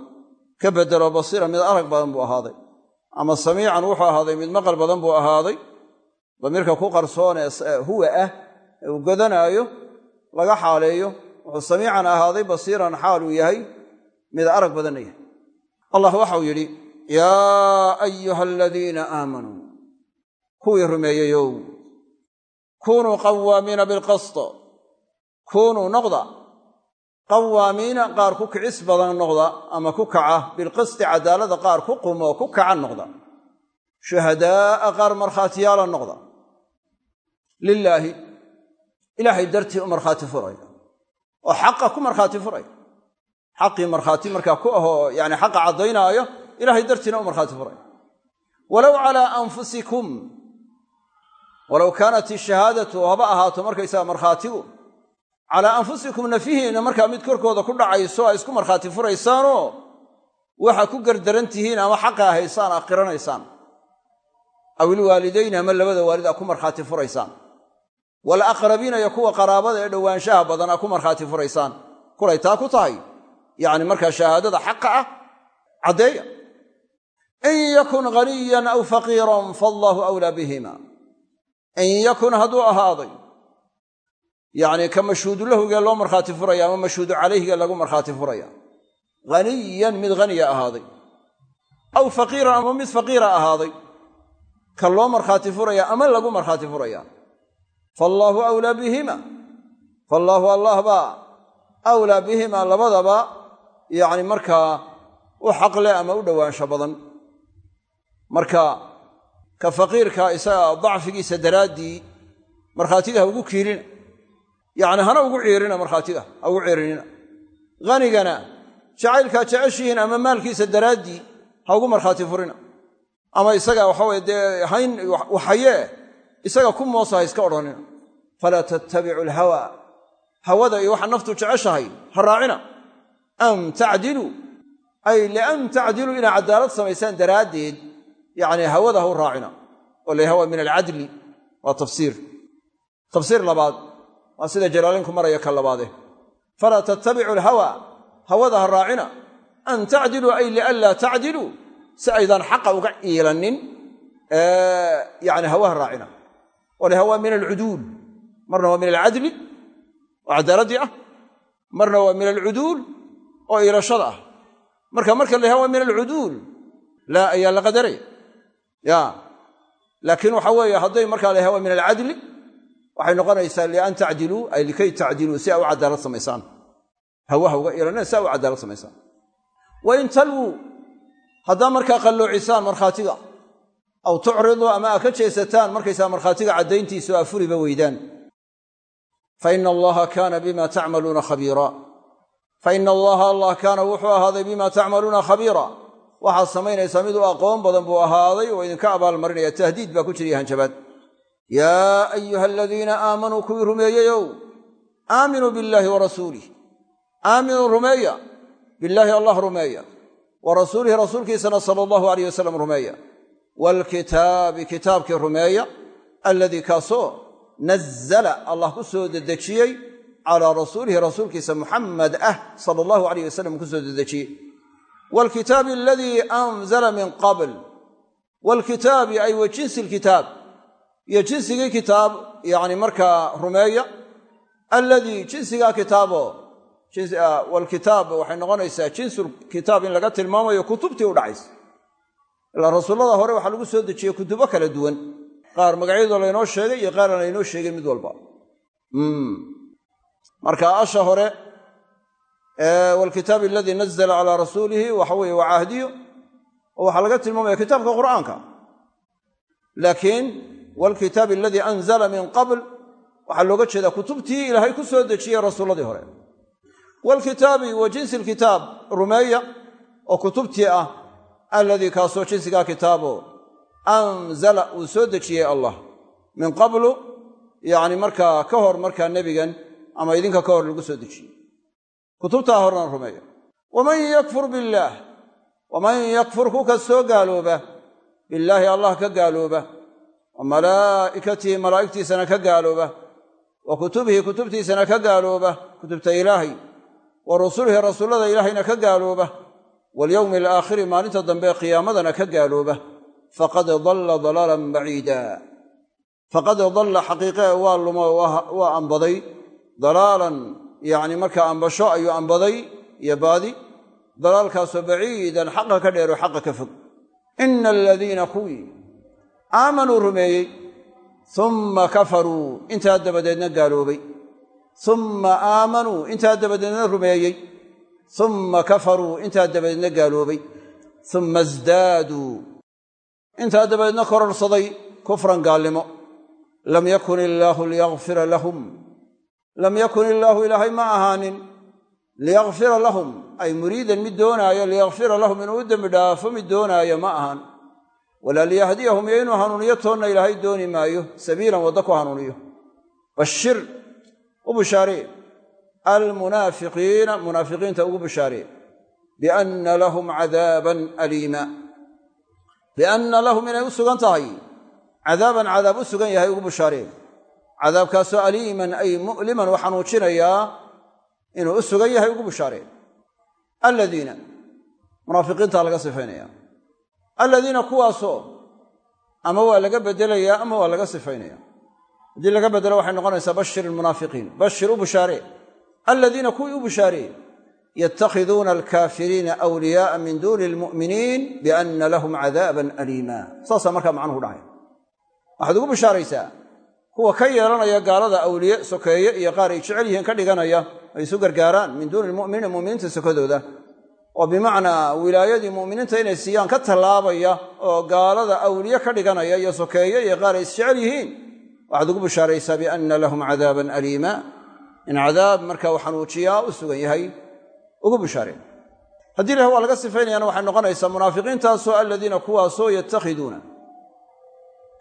[SPEAKER 1] Ka bedelo basiira mid arag badan buu ahaaday. Ama samiican wuxuu ahaaday mid maqal badan buu ahaaday damiirka ku qarsoon ee huwa ah uu godanaayo laga xaaleeyo wuxuu samiican ahaaday basiiran xaaluu yahay mid arag badanna yahay. Allah waxau yidhi yaa ayuha aladiina aamanuu kuwii rumeeyeyow kunuu qawaamiina bilqasd kunuu noqda qawaamiina qaar ku kicis badan noqda ama ku kaca bilqisti cadaalada qaar ku qumo ku kaca noqda shuhadaa'a qaar markhaatiyaala noqda lilaahi ilaahay dartii u markhaati furaya. Oo xaqa ku markhaati furaya. Xaqii markhaati markaa ku ahoo yani xaqa caddaynaayo ilaahay dartiina u markhaati furaya. Walow calaa anfusikum walow kaanat ishahaadatu haba ahaato markaysaga markhaatigu. Calaa anfusikum nafihiinna markaa mid korkooda ku dhacayso a isku markhaati furaysaanoo waxa ku gardaran tihiin ama xaqaa haysaan aa qiranaysaan aw ilwaalidayni ama labada waalid aa ku markhaati furaysaan walaqrabiina iyo kuwa qaraabada ee dhowaanshaha badan aa ku markhaati furaysaan kulay taa ku tahay yacni markaa shahaadada xaqa ah caddeeya in yakun ghaniyan aw faqiiran faallaahu awlaa bihima in yakun hadduu ahaaday yacni ka mashhuudu loo markhaati furaya ama mashhuudu calayhigee lagu markhaati furaya haniyan mid haniya ahaaday aw faqiiran ama mid faqiira ahaaday ka loo markhaati furaya ama lagu markhaati furaya faallaahu awlaa bihima faallaahu allah baa awlaa bihima labadaba yacni markaa u xaqle ama u dhowaansho badan marka ka faqiirka isaga dacfigiisa daraaddii markhaatida ha ugu kiirina yacni hana ugu ciirina markhaatida ha ugu ciirinina hanigana jacaylkaa jeceshihiin ama maalkiisa daraaddii ha ugu markhaati furina ama isaga waxaweye dee hayn waxayee isaga ku moosa ha iska odhanina falaa tattabicu alhawa. Hawada iyo waxa naftu jeceshahay ha raacina. An tacdiluu ay lian tacdiluu inaa cadaalad samaysaan daraaddeed. Yacni hawada ha u raacina. Oo min alcadli waa tafsiir. Tafsiir labaad waa sida jalaalinku maraya ka labaade. Falaa tattabicu alhawa. Hawada ha raacina. An tacdiluu ay lianlaa tacdiluu si aydaan xaqa uga ciilannin yani hawaha raacina oo laha waa min alcuduul. Marna waa min alcadli oo cadaaladii ah. Marna waa min alcuduul oo iilashada ah. Marka marka la yaha waa min alcuduul. Laa ayaa la qadaray. Ya. Laakiin waxa weeye hadday markaa la yaha waa min alcadli waxay noqonaysaa lian tacdiluu ay likay tacdiluu si aa u cadaalad samaysaan. Hawaha uga iilaneen si aa u cadaalad samaysaan. Wain aw tucriduu ama aa ka jeesataan markaysaa markhaatiga caddayntiisu aa furiba weydaan. Fa ina allaha kaana bima tacmaluuna khabiira. Fa ina allaha allah kaana wuxuu ahaaday bima tacmaluuna khabiira. Waxaad samaynaysaa mid u aqoon badan buu ahaaday oo idinka abaalmarinaya. Tahdiid baa ku jiriya hanjabaad. Yaa ayuha aladiina aamanuu kuwii rumeeyeyow aaminuu billaahi wa rasuulih aaminuu rumeeya. Billaahi allah rumeeya. Wa rasuulihi rasuulkiisana sala allahu alayh wasalam rumeeya waalkitaabi kitaabkii rumeeya alladii kaasoo nazala allah ku soo dedejiyey calaa rasuulihi rasuulkiisa muxamed ah sala allahu alayh wasalam ku soo dedejiyey waalkitaabi aladii anzala min qabl waalkitaabi ay wa jinsi lkitaab iyo jinsigii kitaab yacni markaa rumeeya alladii jinsigaa kitaabo waalkitaab waxay noqonaysaa jinsul kitaab in laga tilmaamayo kutubtii u dhacaysa ilaa rasuullada hore waxaa lagu soo dejiyey kutubo kala duwan. Qaar magacyadoo laynoo sheegay iyo qaar laynoo sheegin mid walba. Marka asha hore waalkitaabi aladii nazla calaa rasuulihi waxa weeye waa cahdiyo oo waxaa laga tilmaamaya kitaabka qur'aanka. Laakiin waalkitaabi aladii anzala min qabl waxaa looga jeedaa kutubtii ilaahay ku soo dejiyey rasuulladii hore. Waalkitaabi wa jinsi lkitaab rumeeya oo kutubtii ah alladii kaasoo jinsigaa kitaabo anzala uu soo dejiyey allah min qablu yacni markaa ka hor markaa nebigan ama idinka ka hor lagu soo dejiyey kutubtaa horena rumeeya waman yakfur billaah waman yakfur ku kastoo gaalooba billaahi allah ka gaalooba wa malaa'ikatihi malaa'igtiisana ka gaalooba wa kutubihi kutubtiisana ka gaalooba kutubta ilaahay wa rusulihi rasuullada ilaahayna ka gaalooba walyowmi alaakhiri maalinta dambe qiyaamadana ka gaalooba faqad dalla dalaalan baciida. Faqad dalla xaqiiqee waa lumo waa ambaday. Dalaalan yacni markaa ambasho ayuu ambaday iyo baadi. Dalaalkaasoo baciidan xaqa ka dheero xaqa ka fog. Ina aladiina kuwii aamanuu rumeeyey umma kafaruu intaa dabadeedna gaaloobay. Umma aamanuu intaa dabadeedna rumeeyey umma kafaruu intaa dabadeedna gaaloobay umma isdaaduu intaa dabadeedna kororsaday kufran gaalnimo lam yakun illaahu liyakfira lahum lam yakun illaahu ilaahay ma ahaanin liyakfira lahum ay muriidan mid doonaayo liyakfira lahum inuu u dembi dhaafo mid doonaayo ma ahan walaa liyahdiyahum iyo inuu hanuuniyo toonna ilaahay dooni maayo sabiilan waddo ku hanuuniyo bashir u bushaaree almunaafiqiina munaafiqiinta ugu bushaaree bianna lahum cadaaban aliima bianna lahum inay u sugan tahay cadaaban cadaab u sugan yahay ugu bushaaree cadaabkaasoo aliiman ay mu'liman u xanuujinayaa inuu u sugan yahay ugu bushaaree aladiina munaafiqiintaa laga sifaynaya aladiina kuwaasoo ama waa laga bedelayaa ama waa laga sifaynaya haddii laga bedelo waxay noqonaysaa bashir ilmunaafiqiin bashir u bushaaree aladiina kuwii u bushaaree yatakhiduuna alkaafiriina awliyaaa min duuni almu'miniin bianna lahum cadaaban aliima saasaa markaa macnuhu dhahay waxaad ugu bishaaraysaa kuwa ka yeelanaya gaalada awliye sokeeye iyo qaar ay jecel yihiin ka dhiganaya ay isu gargaaraan min duuni lmuminiina muminiinta sokodooda oo bimacnaa wilaayadii mu'miniinta inay siiyaan ka tallaabaya oo gaalada awliye ka dhiganaya iyo sokeeye iyo qaar ay isjecel yihiin waxaad ugu bishaaraysaa bianna lahum cadaaban aliima in cadaab markaa u xanuujiyaa u sugan yahay ugu bishaareen haddii lah waa laga sifaynayana waxay noqonaysaa munaafiqiintaasoo aladiina kuwaasoo yatakhiduuna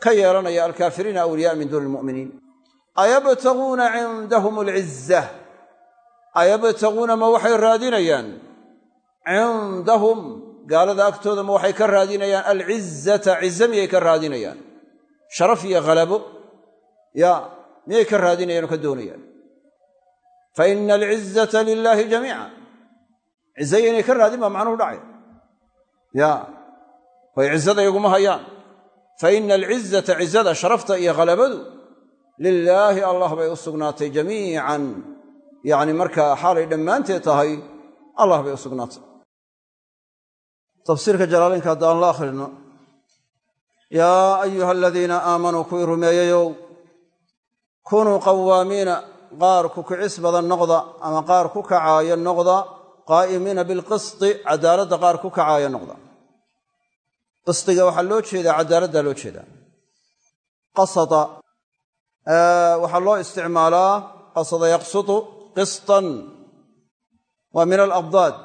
[SPEAKER 1] ka yeelanaya alkaafiriina awliyaa min duuni lmu'miniin ayabtaguuna cindahum alciza ayabtaguuna ma waxay raadinayaan? Cindahum gaalada agtooda ma waxay ka raadinayaan? Alcizata cize miyay ka raadinayaan? Sharaf iyo khalabo ya miyay ka raadinayaan oo ka doonayaan fa ina alcizata lilaahi jamiica cizeya inay ka raadin baa macnuhu dhacay ya way cizada iguma hayaan fa ina alcizata cizada sharafta iyo khalabadu lilaahi allah bay u sugnaatay jamiican yacni markaa xaalay dhammaanteed tahay allah bay u sugnaatay tafsiirka la kuwii rumeeyeyow kunuu qawaamiina qaar ku kicis badan noqda ama qaar ku kacaaya noqda qaa'imiina bilqisti cadaaladda qaar ku kacaaya noqda. Qistiga waxaa loo jeedaa cadaaladdaa loo jeedaa. Qasada waxaa loo isticmaalaa qasada yaqsudu qistan waa min alabdaad.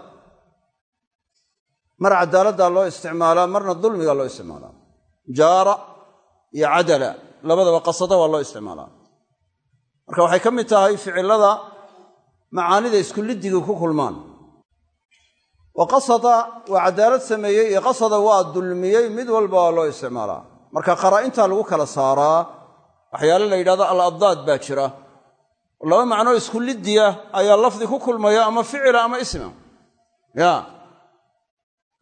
[SPEAKER 1] Mar cadaaladdaa loo isticmaalaa marna dulmiga loo isticmaalaa. Jaara iyo cadala labadaba qasada waa loo isticmaalaa marka waxay ka mid tahay ficilada macaanida iskuliddigii ku kulmaan. Wa qasada waa cadaalad sameeyey iyo qasada waa dulmiyey mid walba waa loo isticmaalaa. Marka qaraa'intaa lagu kala saaraa waxyaale la yidhahdo al-abdaad baa jira. Laba macnoo iskuliddiya ayaa lafdi ku kulmaya ama ficila ama isma. Ya.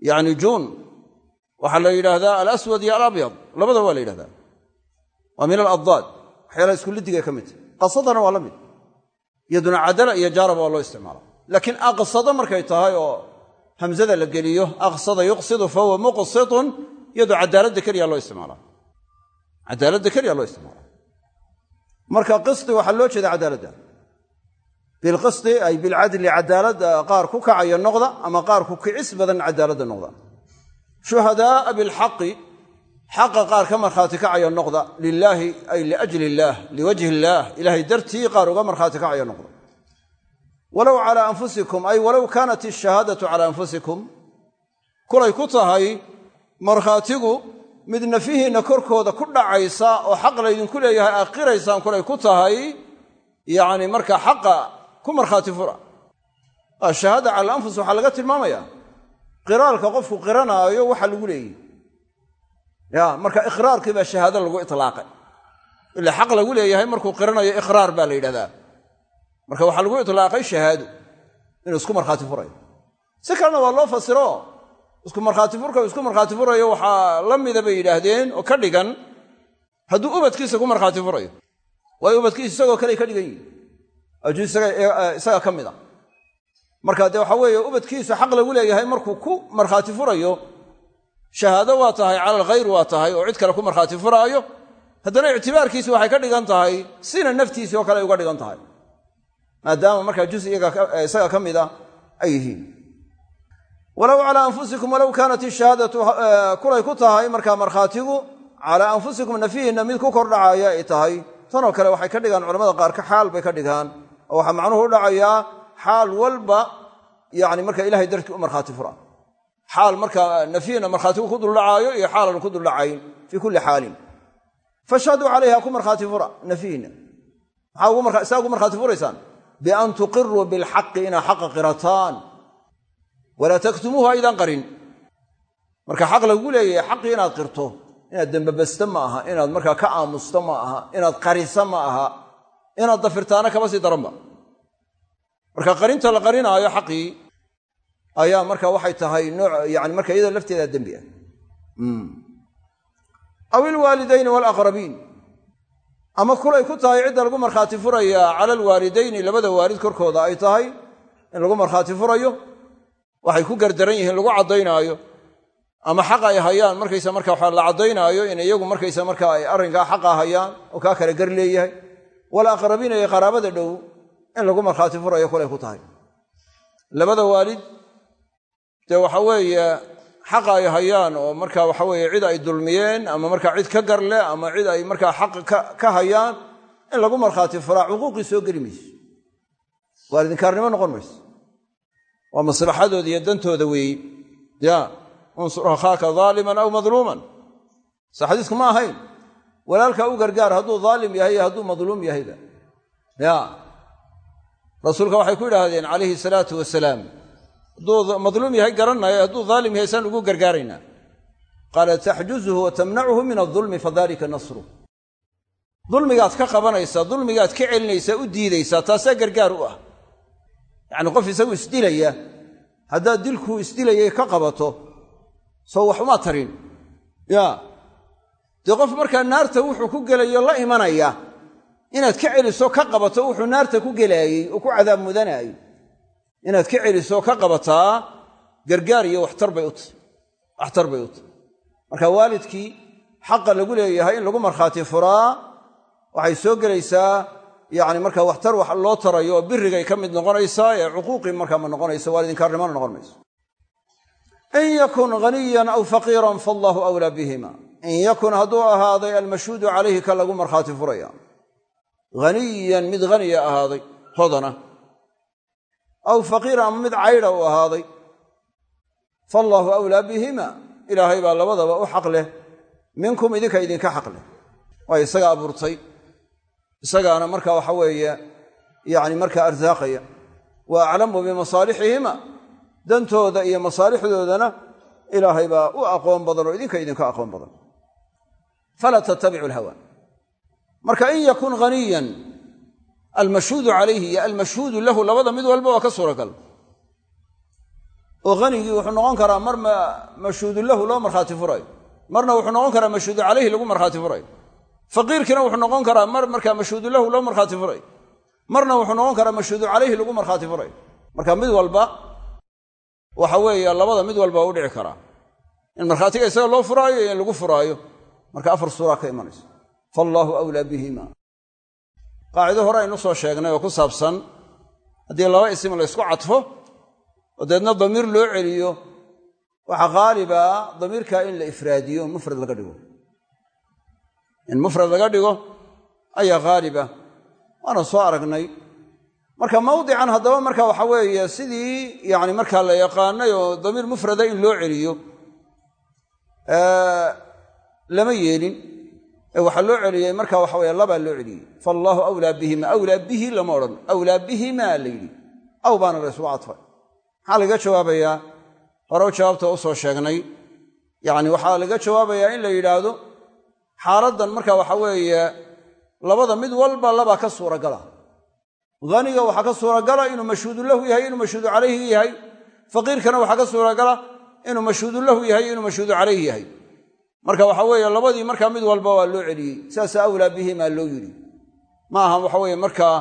[SPEAKER 1] Yacni juun waxaa la yidhaahdaa alaswad iyo alabyad. Labada waa la yidhahdaa. Waa min alabdaad waxyaalaha iskuliddiga ka midta qasadana waa la mid. Iyaduna cadala iyo jaaraba waa loo isticmaala laakiin aqsado markay tahay oo hamzada la geliyo aqsada yuqsidu fahuwa muqsitun iyadoo cadaaladda keliya loo isticmaala cadaaladda keliya loo isticmaala marka qisti waxaa loo jeeda cadaaladda. Bilqisti ay bilcadli cadaaladda qaar ku kacaya noqda ama qaar ku kicis badan cadaaladda noqda. Shuhadaaa bilxaqi xaqa qaar ka markhaati kacaya noqda lilaahi ay liajli illaah liwajhi illaah ilaahay dartii qaar uga markhaati kacaya noqda walow calaa anfusikum ay walow kaanat ishahaadatu calaa anfusikum kulay ku tahay markhaatigu mid nafihiinna korkooda ku dhacaysa oo xaq laydinku leeyahay aad qiraysaan kulay ku tahay yacni markaa xaqa ku markhaati fura. Ashahaada cala anfus waxaa laga tilmaamaya qiraalka qofku qiranaayo waxa lagu leeyihi ya marka iqraarkii baa shahaado lagu itlaaqay. Ila xaq lagu leeyahay markuu qiranayo iqraar baa la yidhahdaa. Marka waxaa lagu itlaaqay shahaado inuu isku markhaati furayo. Si kalena waa loo fasiro isku markhaati furka isku markhaati furayo waxaa la mida bay yidhaahdeen oo ka dhigan hadduu ubadkiisa ku markhaati furayo. Waayo ubadkiisa isagoo kale ka dhigan yihiin ajuu isaga ka mid a marka dee waxaa weeye ubadkiisu xaq lagu leeyahay markuu ku markhaati furayo shahaado waa tahay cala alkhayr waa tahay oo cid kale ku markhaati furaayo haddana ictibaarkiisi waxay ka dhigan tahay sina naftiisii oo kale ay uga dhigan tahay. Maadaama markaa jus isaga ka mid a ay yihiin. Walow calaa anfusikum walow kaanat ishahaadatu kulay ku tahay markaa markhaatigu calaa anfusikum nafihiinna mid ku kordhacaya ay tahay. Tanoo kale waxay ka dhigaan culamada qaar ka xaal bay ka dhigaan oo waxaa macnuhu u dhacayaa xaal walba yani marka ilahay dartii u markhaati fura xaal markaa nafyiina markhaatigu ku duldhacaayo iyo xaalan ku duldhacayn fii kulli xaalin fashhaduu calayha ku markhaati fura nafyiina maxaa ugu markhaati furaysaan bian tuqiruu bilxaqi inaa xaqa qirataan walaa taktumuuhu aydaan qarin marka xaq lagu leeyahay xaqii inaad qirto inaad dembabasta ma aha inaad markaa ka aamusto ma aha inaad qarisa ma aha inaad dafirtaana kaba sii daranba marka qarinta ayaa marka waxay tahay yani marka iyada lafteeda dembi ah. Aw ilwaalidayni walaqrabiin ama kulay ku tahay cidda lagu markhaati furayaa cala alwaalidayni labada waalid korkooda ay tahay in lagu markhaati furayo waxay ku gardaran yihiin lagu caddaynaayo. Ama xaq ay hayaan markaysa marka waxa la caddaynaayo in iyagu markaysa marka ay arrinkaa xaqa hayaan oo kaa kale gar leeyahay. Walaqrabiina iyo qaraabada dhow in lagu markhaati furayo kulay ku tahay. Labada waalid dee waxa weeye xaqa ay hayaan oo marka waxa weeye cid ay dulmiyeen ama markaa cid ka gar leh ama cid ay markaa xaq ka hayaan in lagu markhaati furaa cuquuqii soo geli mayso waalidinkaarnimo noqon mayso waa maslaxadooda iyo dantooda weeye ya unsur akhaaka daaliman aw madluuman. Se ma ahayn. Walaalkaa u gargaar hadduu daalim yahay iyo hadduu madluum yahayba ya rasuulka waxay ku yidhaahdeen calayhi salaatu wasalaam hadduu madluum yahay garanayo hadduu daalim yahay saan ugu gargaaraynaa qaala taxjuzuhu wa tamnacuhu min adulmi fadalika nasru. Dulmigaad ka qabanaysaa dulmigaad ka celinaysaa u diidaysaa taasaa gargaar u ah. Yacni qof isagu isdilaya haddaad dilkuu isdilayay ka qabato soo wax uma tarin. Ya dee qof markaa naarta wuxuu ku gelayo la imanaya inaad ka celiso ka qabato wuxuu naarta ku gelaayey oo ku cadaab mudanaayey inaad ka celiso ka qabataa gargaar iyo waxtar bay u tahy marka waalidkii xaqa lagu leeyahay in lagu markhaati furaa waxay soo gelaysaa yacni marka waxtar wax loo tarayo oo birrigay ka mid noqonaysaa ee cuquuqii markaa ma noqonayso waalidinkaarnimona noqon mayso in yakun haniyan aw faqiiran faallahu awlaa bihima. In yakun hadduu ahaaday almashhuudu calayhi ka lagu markhaati furaya. Haniyan mid haniya ahaaday hodana aw faqiiran ama mid caydha u ahaaday. Faallaahu awlaa bihima ilaahay baa labadaba u xaq leh. Minkum idinka idinka xaq leh. Waa isaga abuurtay. Isagaana marka waxa weeye yani markaa arsaaqaya. Wa aclamu bimasaalixihima. Dantooda iyo masaalixdoodana ilaahay baa u aqoon badan oo idinka idinka aqoon badan. Falaa tattabicu lhawa marka in yakun haniyan almashhuudu calayhi iyo almashhuudu lahu labada mid walba waa ka suuragal. oo hanigii wuxuu noqon karaa mar mashhuudu lahu loo markhaati furayo. marna wuxuu noqon karaa mashhuudu calayhi lagu markhaati furayo. faqiirkiina wuxuu noqon karaa mar markaa mashhuudu lahu loo markhaati furayo. marna wuxuu noqon karaa mashhuudu calayhi lagu markhaati furayo. marka mid walba waxa weeye labada mid walba u dhici karaa. in markhaatiga isaga loo furaayo iyo in lagu furaayo. marka afar suuraa ka imanaysa faallaahu awlaa bihima qaacido hore aynu soo sheegnay oo ku saabsan haddii laba isim laysku cadfo oo deedna damiir loo celiyo waxaa qaaliba damiirkaa in la ifraadiyo mufrad laga dhigo. In mufrad laga dhigo ayaa haaliba waana soo aragnay. Marka mawdican haddaba marka waxa weeye sidii yani markaa la yaqaanay oo damiir mufrada in loo celiyo lama yeelin ee waxaa loo celiyey marka waxa weye labaa loo celiyey faallaahu awlaa bihima awlaa bihi lama odhan awlaa bihimaa la aw baana la ysugu cadfay maxaa laga jawaabayaa hore jawaabta u sheegnay. Yacni waxaa laga jawaabayaa in la yidhaahdo xaaladdan marka waxa weeye labada mid walba labaa ka suuragala. Haniga waxaa ka suuragala inuu mashhuudu lahu yahay inuu mashhuudu calayhi yahay. Faqiirkana waxaa ka suuragala inuu mashhuudu lahu yahay inuu mashhuudu calayhi yahay marka waxa weeye labadii markaa mid walba waa loo celiyey. Saasa awlaa bihimaa loo yidhi ma aha waxa weeye markaa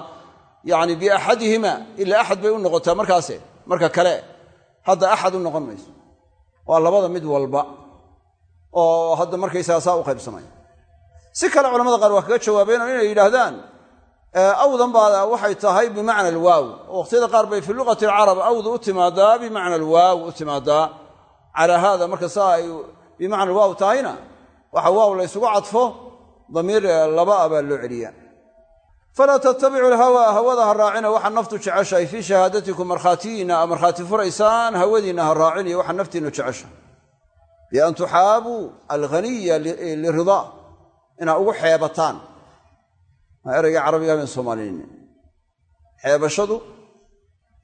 [SPEAKER 1] yani biaxadihima ila axad bay u noqotaa markaase. Marka kale hadda axad u noqon mayso. Waa labada mid walba oo hadda markaysaga saa u qaybsamay si kale culamada qaar waa kaga jawaabeen oo inay yidhaahdaan awdan baa waxay tahay bimacna alwaaw. Oo waqtiyada qaar bay fi luqati alcarab awdu u timaadaa bimacna alwaaw u timaadaa. Calaa haada marka saa ay bimacna alwaaw tahayna waxa waaw la ysugu cadfo damiir laba a baa loo celiyaa falaa tattabicu alhawaa hawada ha raacina waxaa naftu jeceshahay fii shahaadatikum markhaatiyiina a markhaati furaysaan hawadiinna ha raacin iyo waxaa naftiinnu jeceshahay bian tuxaabuu alghaniya liridaa inaa ugu xeebataan. Ereyga carabiga ben soomaalinin xeebashadu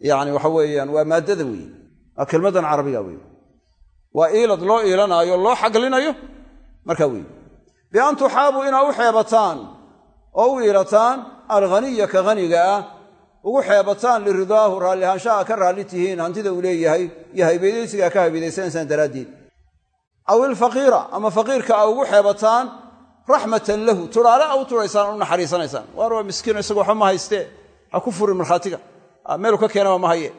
[SPEAKER 1] yani waxa weeyaan waa maaddada weeye. Waa kelmaddan carabiga weeye waa iilad loo iilanaayo loo xaglinayo markaa weeye bian tuxaabuu inaa u xeebataan oo u iilataan alghaniya ka haniga ah ugu xeebataan liridaahu raallihaanshaha ka raalli tihiin hantida uu leeyahay iyo haybadaysigaa ka haybadaysanaysaan daraaddeed aw ilfaqiira ama faqiirka a ugu xeebataan raxmatan lahu turaale a u turaysaan u naxariisanaysaan. Waar waa miskiino isagu waxba ma haystee ha ku furin markhaatiga. Meelu ka keenaba ma haye.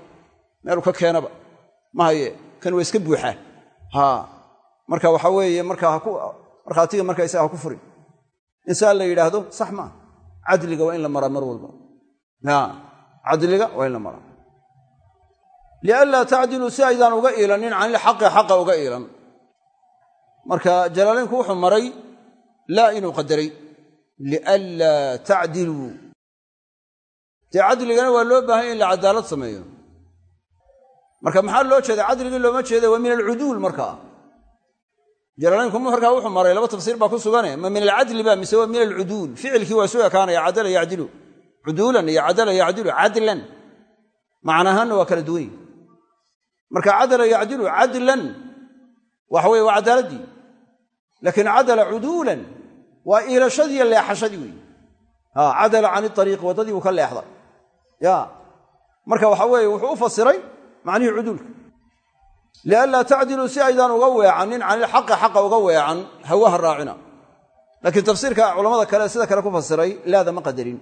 [SPEAKER 1] Meelu ka keenaba ma haye. Kan waa iska buuxaa ha marka waxa weeye marka markhaatiga marka isaga ha ku furin. Insaan la yidhaahdo sax maa cadliga waa in la maraa mar walba. Cadliga waa in la maraa. Lianlaa tacdiluu si aydaan uga iilanin can ilxaqi xaqa uga iilan. Marka jalaalaynku wuxuu maray laa inuu qadaray. Lianlaa tacdiluu dee cadligana waa loo baahanya in la cadaalad sameeyo marka maxaa loo jeeda cadligii looma jeeda waa min alcuduul markaa jalaalaynku muxorkaa wuxuu maray laba tafsiir baa ku sugane ma min alcadli ba mise waa min alcuduul ficilkii waa soo ekaanaya cadala yacdilu. Cuduulan iyo cadala yacdilu cadlan. Macnahaanna waa kala duwan marka cadala yacdilu cadlan. Waxa weye waa cadaaladdii laakiin cadala cuduulan waa iilashadiiyo leexashadii weyi cadala can iariiqi waddadii buu ka leexday ya. Marka waxa weeye wuxuu u fasiray macnihii cuduulka lianlaa tacdiluu si aydaan uga weecanin can ilxaqi xaqa uga weecan hawaha raacina. Laakiin tafsiirka culamada kale sida kale ku fasiray laada qadarin.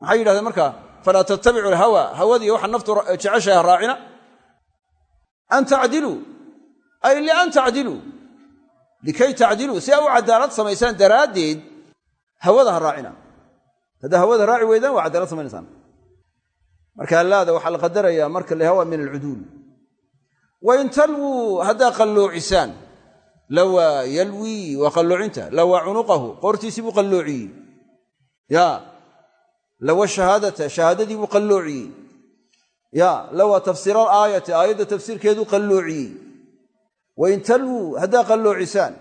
[SPEAKER 1] Maxay yidhahdeen markaa falaa tattabicu alhawa hawadiiy waxa naftu jeceshaha raacina? An tacdiluu ay lian tacdiluu likay tacdiluu si a u cadaalad samaysaan daraaddeed hawada ha raacina. Haddaa hawada raaci weydaan waa cadaalad samaynaysaan marka laada waxaa la qadarayaa marka lihawa min alcuduul wain talwuu haddaa qalloocisaan lawaa yalwii waa qalloocinta lawaa cunuqahu qoortiisii buu qalloociyey ya lawa shahaadata shahaadadii buu qalloociyey ya lawa tafsiira alaayati aayadda tafsiirkeeduu qalloociyey wain talwuu haddaa qalloocisaan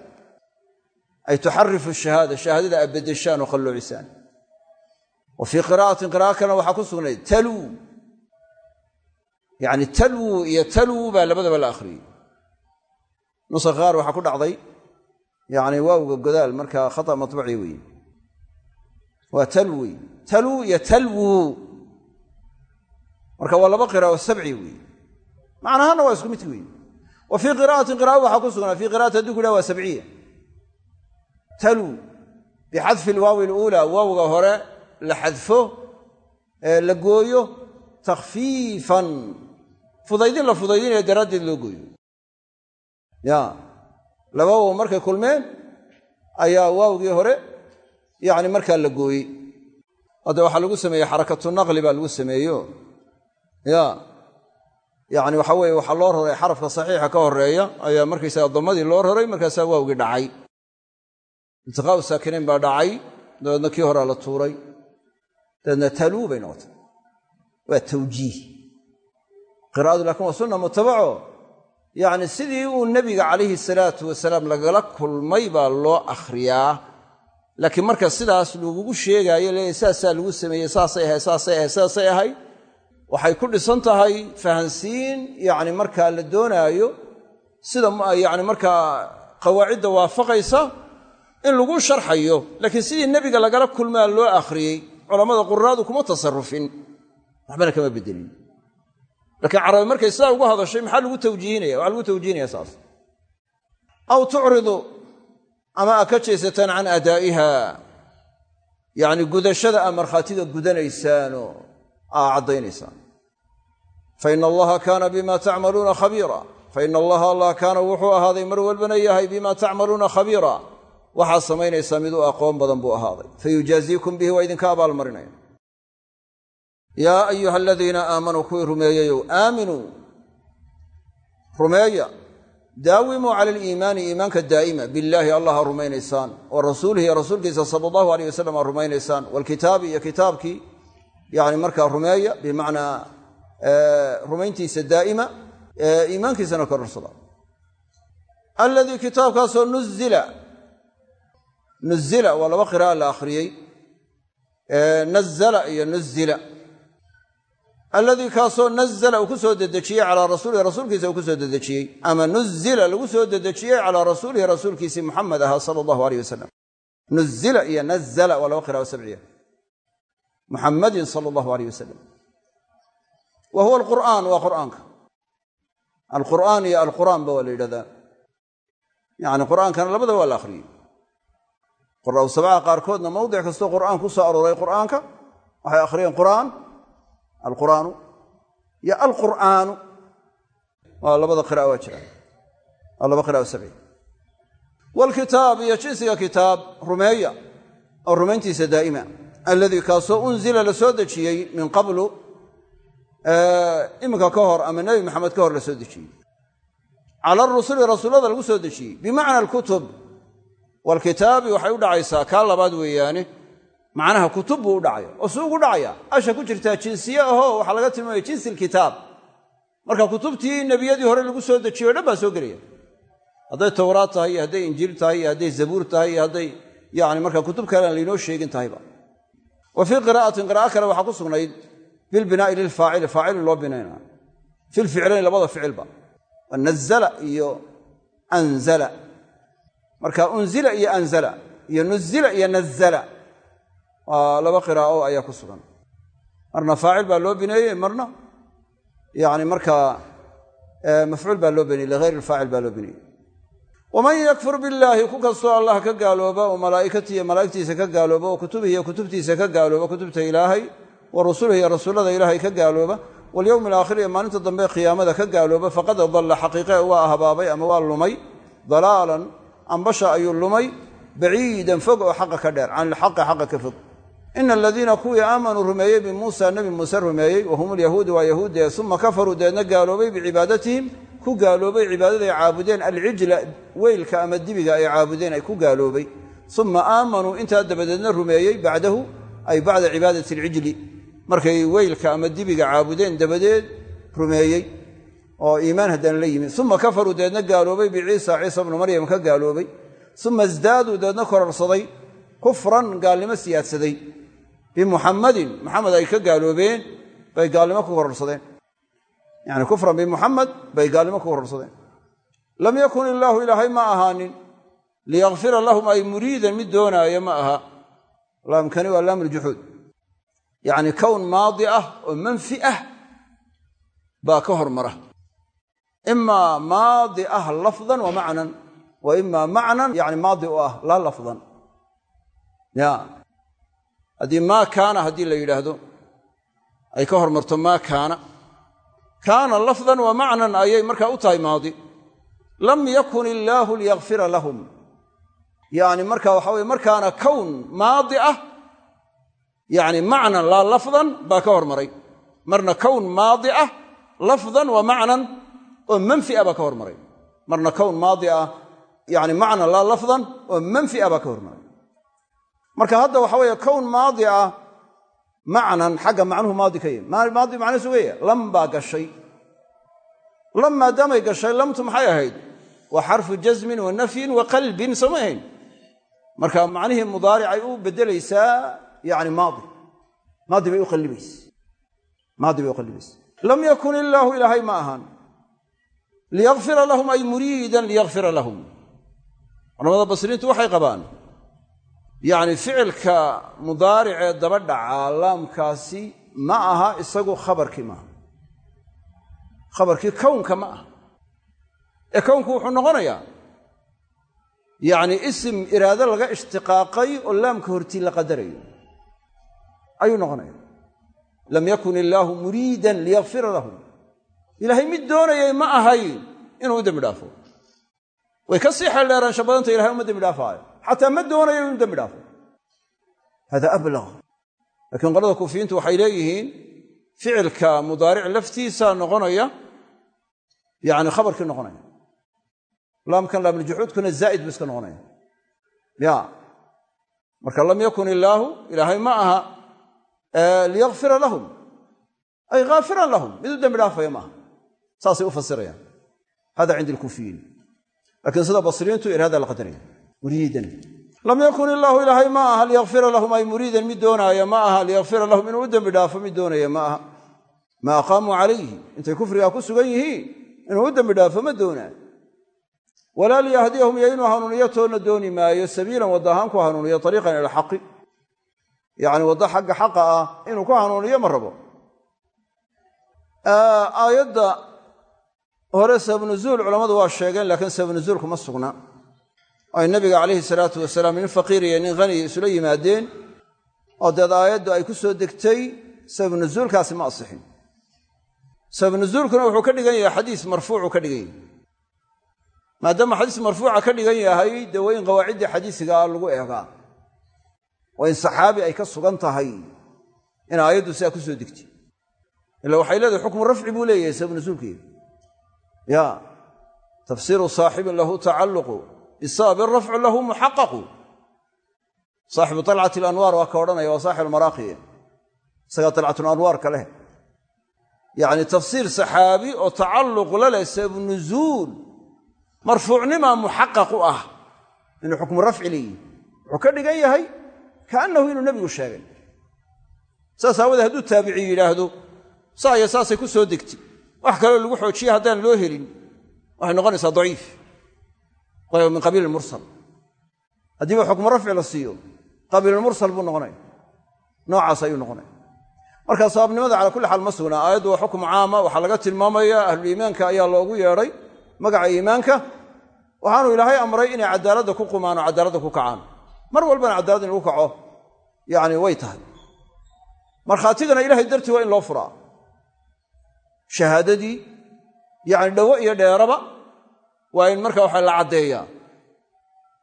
[SPEAKER 1] ay tuxarifu shahaada shahaadada aad oo qalloocisaan wa fii qiraa'atin qira'a kalena waxaa ku sugnayd talwuu yacni talwuu iyo talwuu baa labadaba la akhriyey. Nuska qaar waxaa ku dhacday yacni waawga godaal markaa khata matbuci weeye waa talwi talw iyo talwuu marka waa laba qiraa'o sabci weeye macnahaana waa isku midki weeye wa fii qira'atin qira'a waxaa ku sugnaa fii qira'ati haddii ku yidhaha waa sabciya. Talw bixadfi alwaawi aluulaa waawga hore la xadfo la gooyo takhfiifan fudaydin la fudaydinaya daraaddeed loo gooyo. Ya laba wow markay kulmeen ayaa waawgii hore yacni markaa la gooyey. Hadda waxaa lagu sameeyey xarakatu naqli baa lagu sameeyo. Ya yacni waxa weeye waxaa loo raray xarafka saxiixa ka horreeya ayaa markaysaga dammadii loo raray markaasaa waawgii dhacay. Iltiqaa'u saakinayn baa dhacay dabeedna kii horea la tuuray. Dabeedna taluu bay noqotay. Waa tawjiih qiraa'adu laakiin waa sunna mutabaco. Yacni sidii uu nebiga calayhi salaatu wasalaam lagala kulmay baa loo akhriyaa. Laakiin marka sidaas lagugu sheegaayo leeya saasaa lagu sameeyey saasay ahayd saasay ahayd saasay ahayd waxay ku dhisan tahay fahansiin yacni markaa la doonaayo sida yacni markaa qawaacidda waafaqaysa in lagu sharxayo. Laakiin sidii nebiga lagala kulmaa loo akhriyey culammada qurraadu kuma tasarrufin. Waxbana kama bedelin lakiin carabi markay sidaa ugu hadashay maxaa lagu tawjiihinaya waxaa lagu tawjiihinaya saas. Aw tucridu ama aa ka jeesataan can adaa'iha. Yacni gudashada aa markhaatiga gudanaysaanoo aa caddaynaysaan fa ina allaha kaana bima tacmaluuna khabiira. Fa ina allaha allah kaana wuxuu ahaaday mar walbana yahay bima tacmaluuna khabiira. Waxaad samaynaysaa mid u aqoon badan buu ahaaday. Fayujaaziikum bihi idinka abaalmarinaya yaa ayuha aladiina aamanuu kuwii rumeeyeyow aaminuu. Rumeeya. Daawimuu cala aliimaani iimaanka daa'ima. Billaahi allah ha rumaynaysaan. Wa rasuulihi iyo rasuulkiisa sala allahu aleyh wasalam ha rumaynaysaan. Waalkitaabi iyo kitaabkii yani markaa rumeeya bimacnaa rumayntiisa daa'ima iimaankiisana korarsada aladii kitaabkaasoo nuzila nuzila waa laba qira'a la akhriyey. Nazala iyo nuzila alladii kaasoo nazla uu ku soo dedejiyey calaa rasuulihi rasuulkiisa uu ku soo dedejiyey ama nuzila lagu soo dedejiyey calaa rasuulihi rasuulkiisii muxamed ahaa sala allahu aleyh wasalam nuzila iyo nazala waa laba qira'a sabciya muxamadin sala allahu aleyh wasalam wa huwa alqur'aan waa qur'aanka. Alqur'aan iyo alqur'aanba waa la yidhahdaa. Yani qur'aankana labadaba waa la akhriyey. Qura'u sabcaha qaarkoodna mawdic kastoo qur'aan ku alqur'aanu? Iyo alqur'aanu. Waa labada qira'a waa jiraan. Waa laba qira'a sabci waalkitaab iyo jinsiga kitaab rumeeya oo rumayntiisa daa'ima alladii kaasoo unzila la soo dejiyey min qablu iminka ka hor ama nebi maxamed ka hor la soo dejiyey. Cala rusuli rasuullada lagu soo dejiyey. Bimacna alkutub. Waalkitaabi waxay u dhacaysaa kaa labaad weeyaane macnaha kutub buu u dhacaya oo ugu dhacaya asha ku jirtaa jinsiye ahoo waxaa laga tilmaamaya jinsi alkitaab marka kutubtii nebiyadii hore lagu soo dejiye o dhan baa soo gelaya hadday towraad tahay iyo hadday injiil tahay iyo hadday zabuur tahay iyo hadday yani marka kutub kalean laynoo sheegin tahayba wa fii qiraa'atin qiraa'o kale waxaa ku sugnayd bilbinaa'i lilfaacili faacili loo binaynaa. Filficlayn labada ficilba nazala iyo anzala. Marka unzila iyo anzala iyo nuzila iyo nazala laba qiraa'o ayaa ku sugan. Marna faacil baa loo bineeyey marna yani markaa mafcuul baa loo bineeyey ligayr ilfaacil baa loo bineeyey waman yakfur billaahi ku kastoo allah ka gaalooba oo malaa'ikatiiyo malaa'igtiisa ka gaalooba oo kutubihi iyo kutubtiisa ka gaalooba kutubta ilaahay wa rusulihi iyo rasuullada ilaahay ka gaalooba walyowmi alaakhir iyo maalinta dambe qiyaamada ka gaalooba faqad dalla xaqiiqe waa habaabay ama waa lumay dalaalan ambasha ayuu lumay baciidan fog oo xaqa ka dheer can ilxaqi xaqa ka fog ina aladiina kuwii aamanuu rumeeyey bimuusa nebi muuse rumeeyey wa hum alyahuudu waa yahuuddee uma kafaruu deedna gaaloobay bicibaadatihim ku gaaloobay cibaadaday caabudeen alcijla weylka ama dibiga ay caabudeen ay ku gaaloobay uma aamanuu intaa dabadeedna rumeeyey bacdahu ay bacda cibaadati alcijli markay weylka ama dibiga caabudeen dabadeed rumeeyey oo iimaan haddana la yimid uma kafaruu deedna gaaloobay biciisa ciisa bnu maryam ka gaaloobay uma isdaaduu deedna kororsaday kufran gaalnimo siyaadsaday bimuxammadin muxamed ay ka gaaloobeen bay gaalnimo ku kororsadeen yani kufran bimuxamed bay gaalnimo ku kororsadeen lam yakun illaahu ilaahay ma ahaanin liyakfira lahum ay muriidan mid doonaaya ma aha laamkani waa laam ljuxuud yacni kown maadi ah oo manfi ah baa ka hormara imaa maadi ah lafdan wa macnan wa imaa macnan yani ah laa haddii maa kaana haddii la yidhaahdo ay ka hormarto maa kaana. Kaana lafdan wa macnan ayay markaa u tahay maadi. Lam yakun illaahu liyakfira lahum. Yani marka waxa weye markaana kown maadi ah yani macnan laa lafdan baa ka hormaray. Marna kown maadi ah lafdan wa macnan oo manfi ah baa ka hormaray. Marna kown maadi ah yani macnan laa lafdan oo manfi ah baa ka hormaray marka hadda waxa weeye kown maadi ah macnan xagga macnuhu maadi ka yahi maadi macnihiisu weya lam baa gashay. Lam maadaamay gashay lamtu maxay ahayd? Waa xarfu jasmin wa nafyin wa qalbin ahayn? Marka macnihii mudaaricay u beddelaysaa yani maadi. Maadi bay u qallibaysa maadi bay u qallibaysa lam yakun illaahu ilaahay ma ahaan liyakfira lahum ay muriidan liyakfira lahum. Culamada basriintu waxay qabaan yacni ficilka mudaaricee daba dhacaa laamkaasi ma aha isagu khabarkii maaha khabarkii kownka ma aha. Ee kownku wuxuu noqonayaa yacni isim iraado laga ishtiqaaqay oo laamka hortii la qadarayo. Ayuu noqonaya lam yakun illaahu muriidan liyakfira lahum. Ilaahay mid doonayay ma ahayn inuu u dembi dhaafo. Way ka sii xeeldheeraansha badanta ilahay uma dembi xataa ma doonayo inuu dembi dhaafo hada ablaq laakiin qolada kuufiyiintu waxay leeyihiin ficilka mudaaric laftiisa noqonaya yani khabarkii noqonaya laamkan laamljuxuudkuna zaa'id buu iska noqonaya ya marka lam yakun illaahu ilaahay ma aha liyakfira lahum ay khaafiran lahum mid u dembi dhaafaya maaha saasay u fasirayaan hada cinda alkuufiyiin laakiin sida basriintu iraadaa la qadaraya muriidan. Lam yakun illaahu ilaahay ma aha liyakfira lahum ay muriidan mid doonaaya ma aha liyakfira lahum inuu u dembi dhaafo mid doonaya ma aha. Maa aqaamuu calayhi intay kufrigaa ku sugan yihiin inuu dembi dhaafo ma doonaayo walaa liyahdiyahum iyo inuu hanuuniyo toonna dooni maayo sabiilan wadda ahaan ku hanuuniyo ariiqan ila yacni waddo xagga xaqa ah inuu ku hanuuniyo ma rabo. Aayadda hore sababnuzuul culammadu waa sheegeen laakiin sababnuzuulku ma sugna ay nabiga calayhi salaatu wasalaam nin faqiir iyo nin haniya isula yimaadeen oo deed aayaddu ay ku soo degtay sababnuzuulkaasi ma asixin. Sababnuzuulkuna wuxuu ka dhigan yahay xadiis marfuucuu ka dhigan yahay. Maadaama xadiis marfuuca ka dhigan yahay dee waa in qawaaciddii xadiisigaa lagu eegaa. Waa in saxaabi ay ka sugan tahay in aayaddu sidaa ku soo degtay. Ila waxay leedahay xukmu rafci buu leeyahay sababnuzuulkeeda ya tafsiiru saaxibin lahu tacalluqu bisababi rafcu lahu muxaqaqu saaxibu alcati alanwaar waa ka odhanaya waa saaxib almaraaqi isagaa alcatulanwaar ka leh yacni tafsiir saxaabi oo tacalluq la leh sababnuzuul marfuucnimaa muxaqaq u ah inuu xukmu rafci leeyihi wuxuu ka dhigan yahay kaannahu inuu nebigu sheegay saas aawadee hadduu taabici yidhaahdo saa iyo saasay ku soo degtay wax kaloo waayo min qabiil mursal haddiiba xukmu rafci la siiyo qabiilmursal buu noqonaya noocaas ayuu noqonaya marka sababnimada calaa kulli xaal ma sugnaa aayaddu waa xukmu caama waxaa laga tilmaamaya ahluliimaanka ayaa loogu yeedhay magaca iimaanka. Waxaanu ilaahay amray inay cadaaladda ku qumaan cadaaladda ku kacaan. Mar walbana cadaalad in lagu kaco yacni way tahay. Markhaatigana ilaahay dartii waa in loo furaa. Shahaadadii yacni dhowo iyo dheeraba waa in marka waxa la caddeeyaa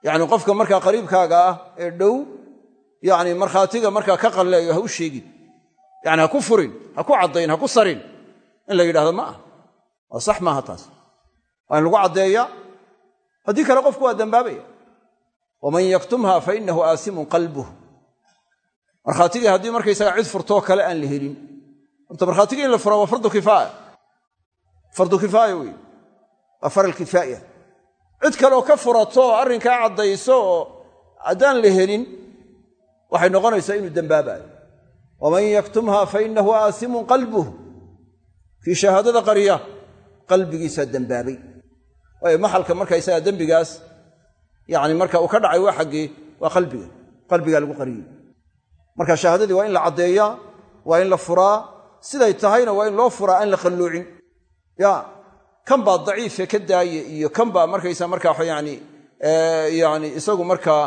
[SPEAKER 1] yacni qofka markaa qariibkaaga ah ee dhow yacni markhaatiga markaa ka qalleeyo ha u sheegin. Yacni ha ku furin ha ku caddayn ha ku sarin. In la yidhahdo ma ah waa sax maaha taas. Waa in lagu caddeeyaa haddii kale qofku waa dambaabaya. Waman yaktumha fa inahu aasimun qalbuh markhaatigii haddii markaysaga cid furtoo kale aan la helin. Horta markhaatigii in la fura waa fardu kifaaya fardu kifaaya wey waa faral kifaaya cid kaleoo ka furato oo arrinkaa caddayso oo haddaan la helin waxay noqonaysaa inuu dembaabayo waman yaktumha fa inahu aasimun qalbuh. Kii shahaadada qariya qalbigiisaa dembaabay waayo maxalka markaysaga dembigaas yani marka uu ka dhacay waa xaggee waa qalbiga qalbigaa lagu qariyey. Marka shahaadadii waa in la caddeeyaa waa in la furaa siday tahayna waa in loo furaa aan la qalluucin. Ya kan baa daciife ka daaye iyo kan baa markaysa markaa yani yani isagu markaa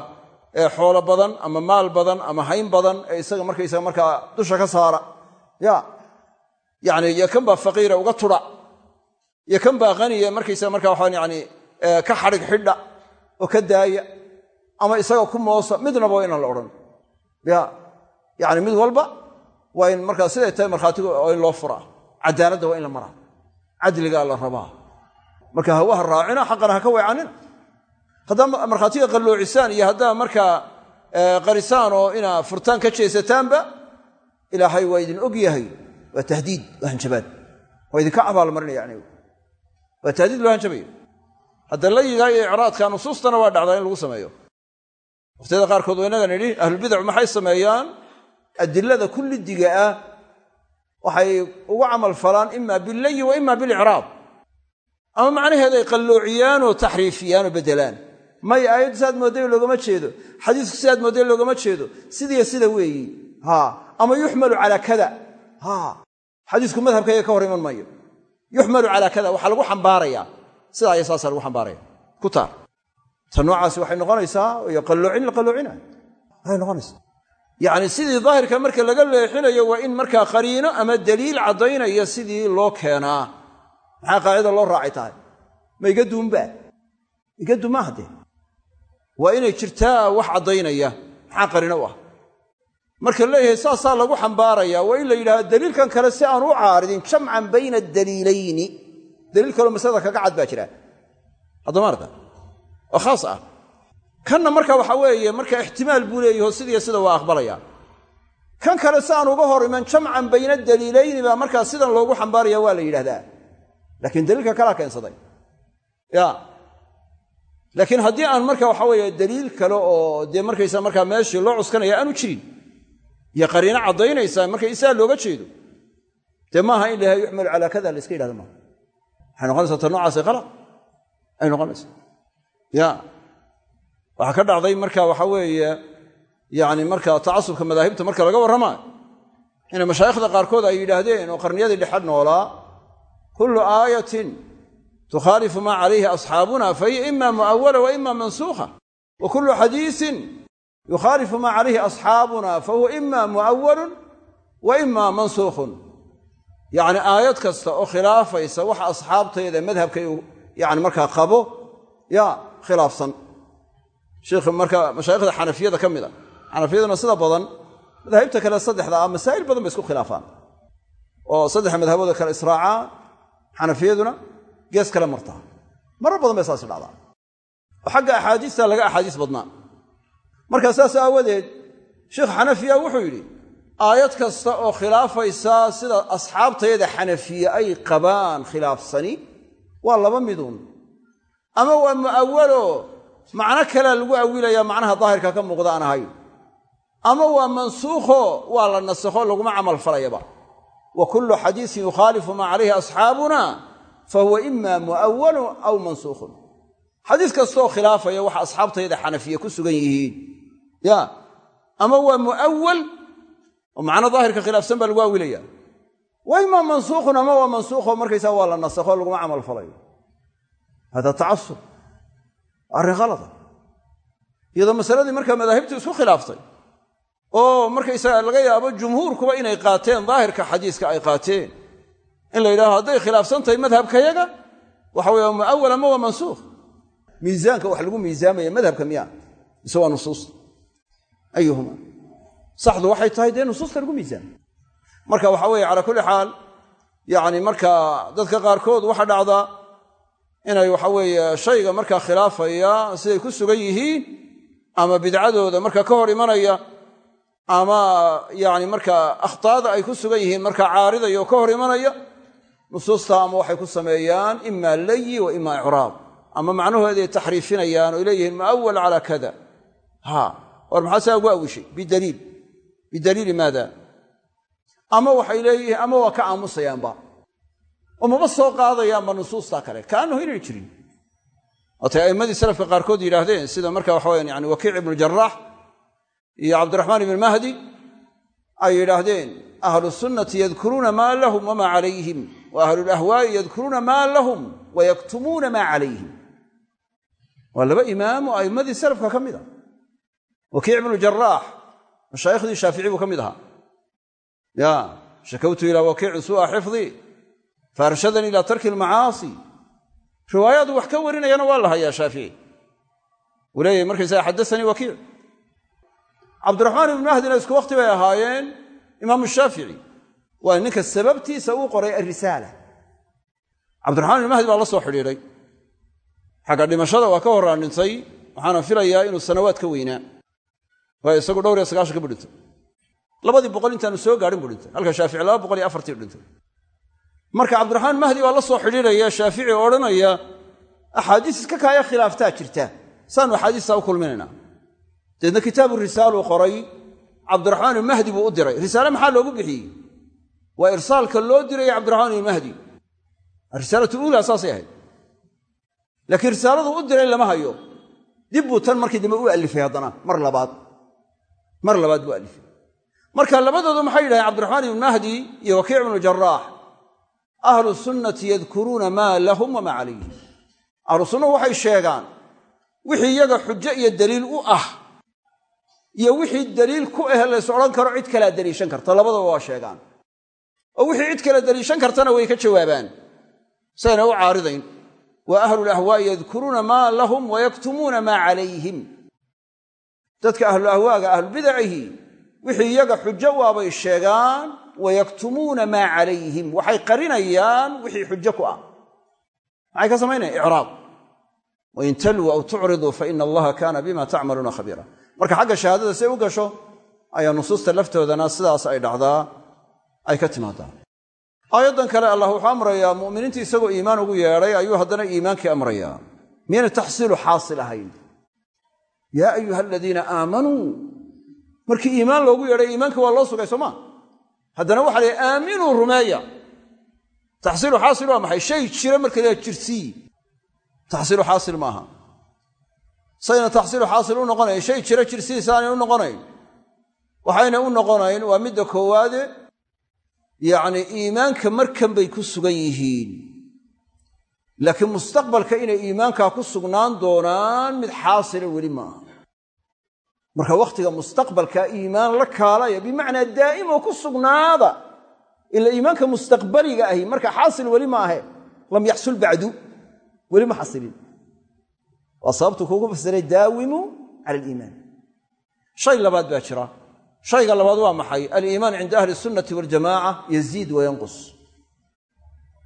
[SPEAKER 1] xoolo badan ama maal badan ama hayn badan ee isaga markaysa markaa dusha ka saara. Ya yani iyo kan baa faqiira uga tudha iyo kan baa haniya markaysa markaa waxaan yani ka xadhig xidha oo ka daaya ama isaga ku moosa. Midnaba waa inaan la odhan. Ya yani mid walba waa in markaa siday tahay markhaatigu waa in loo furaa. Cadaaladda waa in la maraa cadligaa la rabaa. Marka hawaha raacina xaqana ha ka weecanina haddaa markhaatiga qalloocisaan iyo haddaa markaa qarisaan oo inaa furtaan ka jeesataanba ilaahay waa idin og yahay. Waa tahdiid waa hanjabaad. Waa idinka abaalmarinaya yani waa tahdiid loo hanjabayo. Hadda layigaa iyo icraadka nusuustana waa dhacdaa in lagu sameeyo. Waqtiyada qaarkood waa inaga nidhi ahlulbidacu maxay sameeyaan? Adilada kullidiga ah waxay ugu camal falaan ima billayi wa ima bilicraab ama macnaheeda ay qalloociyaan oo taxriifiyaan oo beddelaan. May aayaddu siaad moodday loogama jeedo xadiisku sidaad moodday loogama jeedo sidiiyo sida weeyi. Ha ama yuxmalu calaa kada. Ha xadiisku madhabkayga ka hor iman maayo. Yuxmalu calaa kada waxaa lagu xambaarayaa sidaa iyo saasaa lagu xambaaraya. Ku taar. Ta noocaasi waxay noqonaysaa iyo qalloocin la qalloocinayo waxay noqonaysaa yacni sidii daahirka marka laga leexinayo waa in markaa qariino ama daliil caddaynaya sidii loo keenaa. Maxaa qaacida loo raacay tahay? Ma iga duunbaa iga duun maaha dee waa inay jirtaa wax caddaynaya. Maxaa qariino u ah? Marka leeyahay saasaa lagu xambaaraya waa in la yidhahdo daliilkan kale si aan u caaridin jamcan bayna daliilayni. Daliil kaloo masalada kaga cad baa jira. Haddama arka oo khaas ah kanna marka waxa weeye marka ixtimaal buu leeyaho sidiiyo sida waa aqbalaya. Kan kale si aan uga hor iman jamcan bayna daliilayni baa markaa sidan loogu xambaaraya waa la yidhahdaa laakiin daliilka kalaa keensaday. Ya. Laakiin haddii aan marka waxa weeye daliil kale oo dee markaysa markaa meeshii loo cuskanaya aanu jirin iyo qariino caddaynaysaa marka isaa looga jeedo dee maaha in laha yuxmalu calaa kada la iska yidhahdo maaha waxay noqonaysaa ta qalad ay noqonaysaa. Ya waxaa ka dhacday marka waxa weeye yani marka tacasubka madaahibta marka laga warramaayo inay mashaayikhda qaarkood ay yidhaahdeen oo qarniyadii dhexad noolaa kullu aayatin tukhaalifu maa calayhi asxaabuna fahiya ima mu'awala wa ima mansuukha wa kullu xadiisin yukhaalifu maa calayhi asxaabuna fahuwa ima mu'awalun wa ima mansuukhun. Yacni aayad kasta oo khilaafaysa waxa asxaabtayda madhabka yani markaa qabo ya khilaafsan sheikh marka mashaayikhda xanafiyada ka mid a xanafiyaduna sida badan madaahibta kale saddexda ah masaa'il badan bay isku khilaafaan. Oo saddexa madhabooda kale israacaan xanafiyaduna gees kale martaa marar badan bay saasi dhacdaa oo xagga axaadiista laga axaadiis badnaa. Marka saas aawadeed sheikh xanafiya wuxuu yidhi aayad kasta oo khilaafaysa sida asxaabtayada xanafiye ay qabaan khilaafsani waa laba miduun. Ama waa mu'awalo macno kalea lagu awilayaa macnaha daahirka ka muuqda aan ahayn. Ama waa mansuukho waa la nasakho laguma camal falayaba. Wa kullu xadiisin yukhaalifu maa calayhi asxaabuna fa huwa ima mu'awalun aw mansuukhun. Xadiis kastaoo khilaafaya waxa asxaabtayda xanafiye ku sugan yihiin. Ya. Ama waa mu'awal oo macno daahirka khilaafsan baa lagu awilaya. Wa imaa mansuukhun ama waa mansuukho markaysaa waa la nasakho laguma arrin khalada iyadoo masaladii markaa madaahibtu isku khilaaftay. Oo markaysaga laga yaabo jumhuurkuba inay qaateen daahirka xadiiska ay qaateen. In la yidhahdo hadday khilaafsan tahay madhabkayaga waxa weye muawal ama waa mansuukh. Miisaanka wax lagu miisaamaya madhabka miya mise waa nusuusta ayuhuma saxdu waxay tahay dee nusuusta lagu miisaama marka waxa weeye calaa kulli xaal yacni markaa dadka qaarkood waxa dhacdaa inay waxa weeye shayga markaa khilaafaya siday ku sugan yihiin ama bidcadooda markaa ka hor imanaya ama yacni markaa akhtaada ay ku sugan yihiin markaa caaridaya oo ka hor imanaya nusuusta ama waxay ku sameeyaan ima layi wa ima icraab. Ama macnahooday taxriifinayaan oy leeyihiin muawal calaa kada. War maxaa saa ugu awishay bidaliil. Bidaliili maada? Ama waxay leeyihiin ama waa ka aamusayaanba oo maba soo qaadayaanba nusuusta kale. Kaanahu inayna jirin. Waatay a'immadii salafka qaarkood yidhaahdeen sida marka waxa weyaan yani wakiic ibnu jaraax iyo cabdiraxmaan ibn mahdi ay yidhaahdeen ahlu sunnati yadkuruuna maa lahum wamaa calayhim wa ahlulahwaa'i yadkuruuna maa lahum wa yaktumuuna maa calayhim. Waa laba imaam oo a'immadii salafka ka mid a wakiic ibnu jaraax mashaayikhdii shaafici buu ka mid ahaa. Ya shakawtu ilaa wakiici suu'a xifdii faarshadanii ilaa tarki almacaasi riwaayaadu wax ka warinayana waa la hayaa shaafici uu leeyahy markaysaga xaddaanii wakiic cabdiraxmaan ibnu mahdina isku wakhti bay ahaayeen imaamu shaafici waa ninka sababtiisa uu qoray alrisaala cabdiraxmaan ibnu mahdi baa la soo xidhiidhay. Xagga dhimashada waa ka horaan dhintay waxaana filayaa inuu sanawaad ka weynaa. Waayo isagu dhowr iyo sagaashan ka bu dhintay. Labadii boqol intaanu soo gaadhin buu dhintay. Halka marka cabdiraxmaan mahdi baa la soo xidhiidhaya shaafici oo odhanaya axaadiis iska kaaya khilaaftaa jirta. Saanu axaadiistaa u kulminaynaa deedna kitaabu risaaluu qoray cabdiraxmaan ibnu mahdi buu u diray. Risaale maxaa loogu bixiyey? Waa irsaalka loo diraya cabdiraxmaan ibnu mahdi. Risaalatu uulaa saasay ahayd. Laakiin risaaladu u diray lama hayo. Dib buu tan markii dambe u alifay haddana mar labaad. Mar labaad buu alifay. Marka labadoodu maxay yidhahdeen? Cabdiraxmaan ibnu mahdi iyo wakiic ibnu jaraax ahlu sunnati yadkuruuna maa lahum wamaa calayhim ahlu sunnahu waxay sheegaan wixii iyaga xujo iyo daliil u ah iyo wixii daliil ku ahe lays odhan karo cid kalea daliishan karta labadaba waa sheegaan. Oo wixii cid kale daliishan kartana way ka jawaabaan. Sayna u caaridayn wa ahlulahwaa'i yadkuruuna maa lahum wayaktumuuna maa calayhim dadka ahlulahwaaga ahlubidacihi wixii iyaga xujo u ah bay sheegaan wayaktumuuna maa calayhim waxay qarinayaan wixii xujo ku ah maxay ka samaynayan icraab wain taluu aw tucriduu faina allaha kaana bima tacmaluuna khabiira marka xagga shahaadada say u gasho ayaa nusuusta laftoodana sidaas ay dhacdaa ay ka timaadaa aayaddan kale allah wuxuu amrayaa mu'miniintii isagoo iimaan ugu yeedhay ayuu haddana iimaankii amrayaa miyayna taxsiilu xaasil ahayn yaa ayuha aladiina aamanuu markii iimaan loogu yeedhay iimaankii waa loo sugay sooma haddana waxa la aaminuu rumeeya. Taxsiilu xaasil waa maxay? Shay jira marka la jirsii taxsiilu xaasil maaha. Sayna taxsiilu xaasil u noqonayn shay jira jirsiisaanay u noqonayn. Waxayna u noqonayn waa midda koowaade yacni iimaanka markan bay ku sugan yihiin. Laakiin mustaqbalka inay iimaankaa ku sugnaan doonaan mid xaasila weli maaha marka wakhtiga mustaqbalka iimaan la kaalaya bimacnaa daa'imo ku sugnaada ila iimaanka mustaqbaliga ahi. Marka xaasil weli ma lam yaxsul bacdu. Weli ma xasilin waa sababtu kuugu fasiray daawimu cala aliimaan. Shay labaad baa jira. Shayga labaad waa maxay? Aliimaan cinda ahli sunnati waljamaaca yaziid wayanqus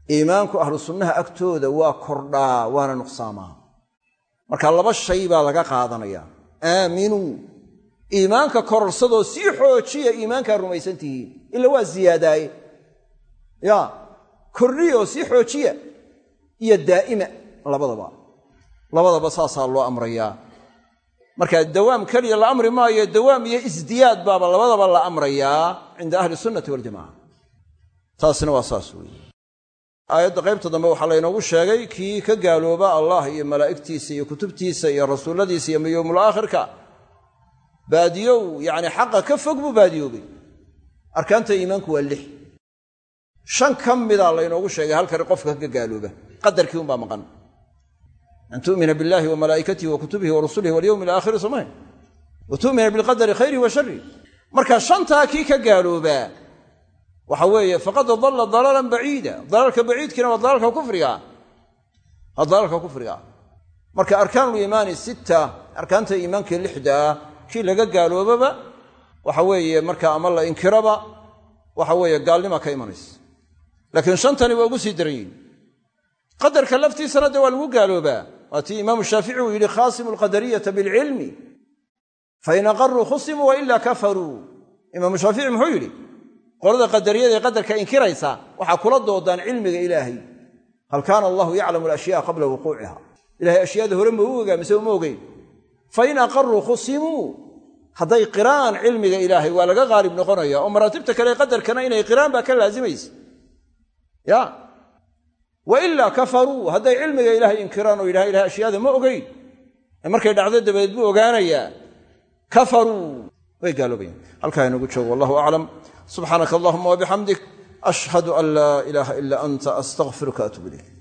[SPEAKER 1] iimaanku ahlu sunnaha agtooda waa kordhaa waana nuqsaamaa. Marka laba shay baa laga qaadanaya. Aaminuu iimaanka kororsadoo sii xoojiya iimaankaa rumaysan tihiin. Ila waa ziyaadaaye. Ya kordhiya oo sii xoojiya iyo daa'ima labadaba. Labadaba saasaa loo amrayaa. Marka dawaam keliya la amri maayo dawaam iyo isdiyaad baaba labadaba la amrayaa cinda ahli sunnati waljamaca taasina waa saas weeye. Aayadda qaybta dambe waxaa laynoogu sheegay kii ka gaalooba allah iyo malaa'igtiisa iyo kutubtiisa iyo rasuulladiisa iyo yowmul aakhirka baadiyow yacni xaqa ka fog buu baadiyoobay. Arkaanta iimaanku waa lix. Shan ka mida laynoogu sheegay halkani qofka ka gaalooba. Qadarkii unbaa maqan. An tu'mina billahi wa malaa'ikatihi wa walyowmi alaakhiri somayn wa tu'mina bilqadari khayrihi wa sharih marka shantaa kii ka gaaloobaa waxa weeye faqad dalla dalaalan baciida dalaalka baciidkiina waa dalaalka kufriga. Waa dalaalka kufriga. Marka arkaanuliimaani sitta arkaanta iimaanka lixda ah kii laga gaaloobaba waxa weeye marka ama la inkiraba waxa weeye gaalnima ka imanaysa. Laakiin shantani waa ugu sii daran qadarka laftiisana dee waa lagu gaaloobaa. Waa tii imaamu shaafici uu yidhi khaasimu alqadariyata bilcilmi fain aqaruu khusimuu wailaa kafaruu imaamu shaafici muxuu yidhi qolada qadariyada ee qadarka inkiraysa waxaa kula doodaan cilmiga ilaahay. Hal kaana allahu yaclamu alashyaaa qabla wuquuciha. Ilahay ashyaada hore ma u ogaa mise uma ogeyn fain aqaruu khusimuu hadday qiraan cilmiga ilaahay waa laga qaalib noqonaya oo maraatibta kale qadarkana inay qiraan baa ka laazimaysa ya. Wa kafaruu hadday cilmiga ilaahay inkiraan oo yidhaha ilahay ashyaada ma ogeyn markay dhacdo dabadeed buu ogaanayaa kafaruu way gaaloobayaan. Halkaa inagu joogo wallahu aclam. Subxaanaka allahuma wabixamdik ashhadu an laa ilaaha ila anta astaqfiruka atuub ilayk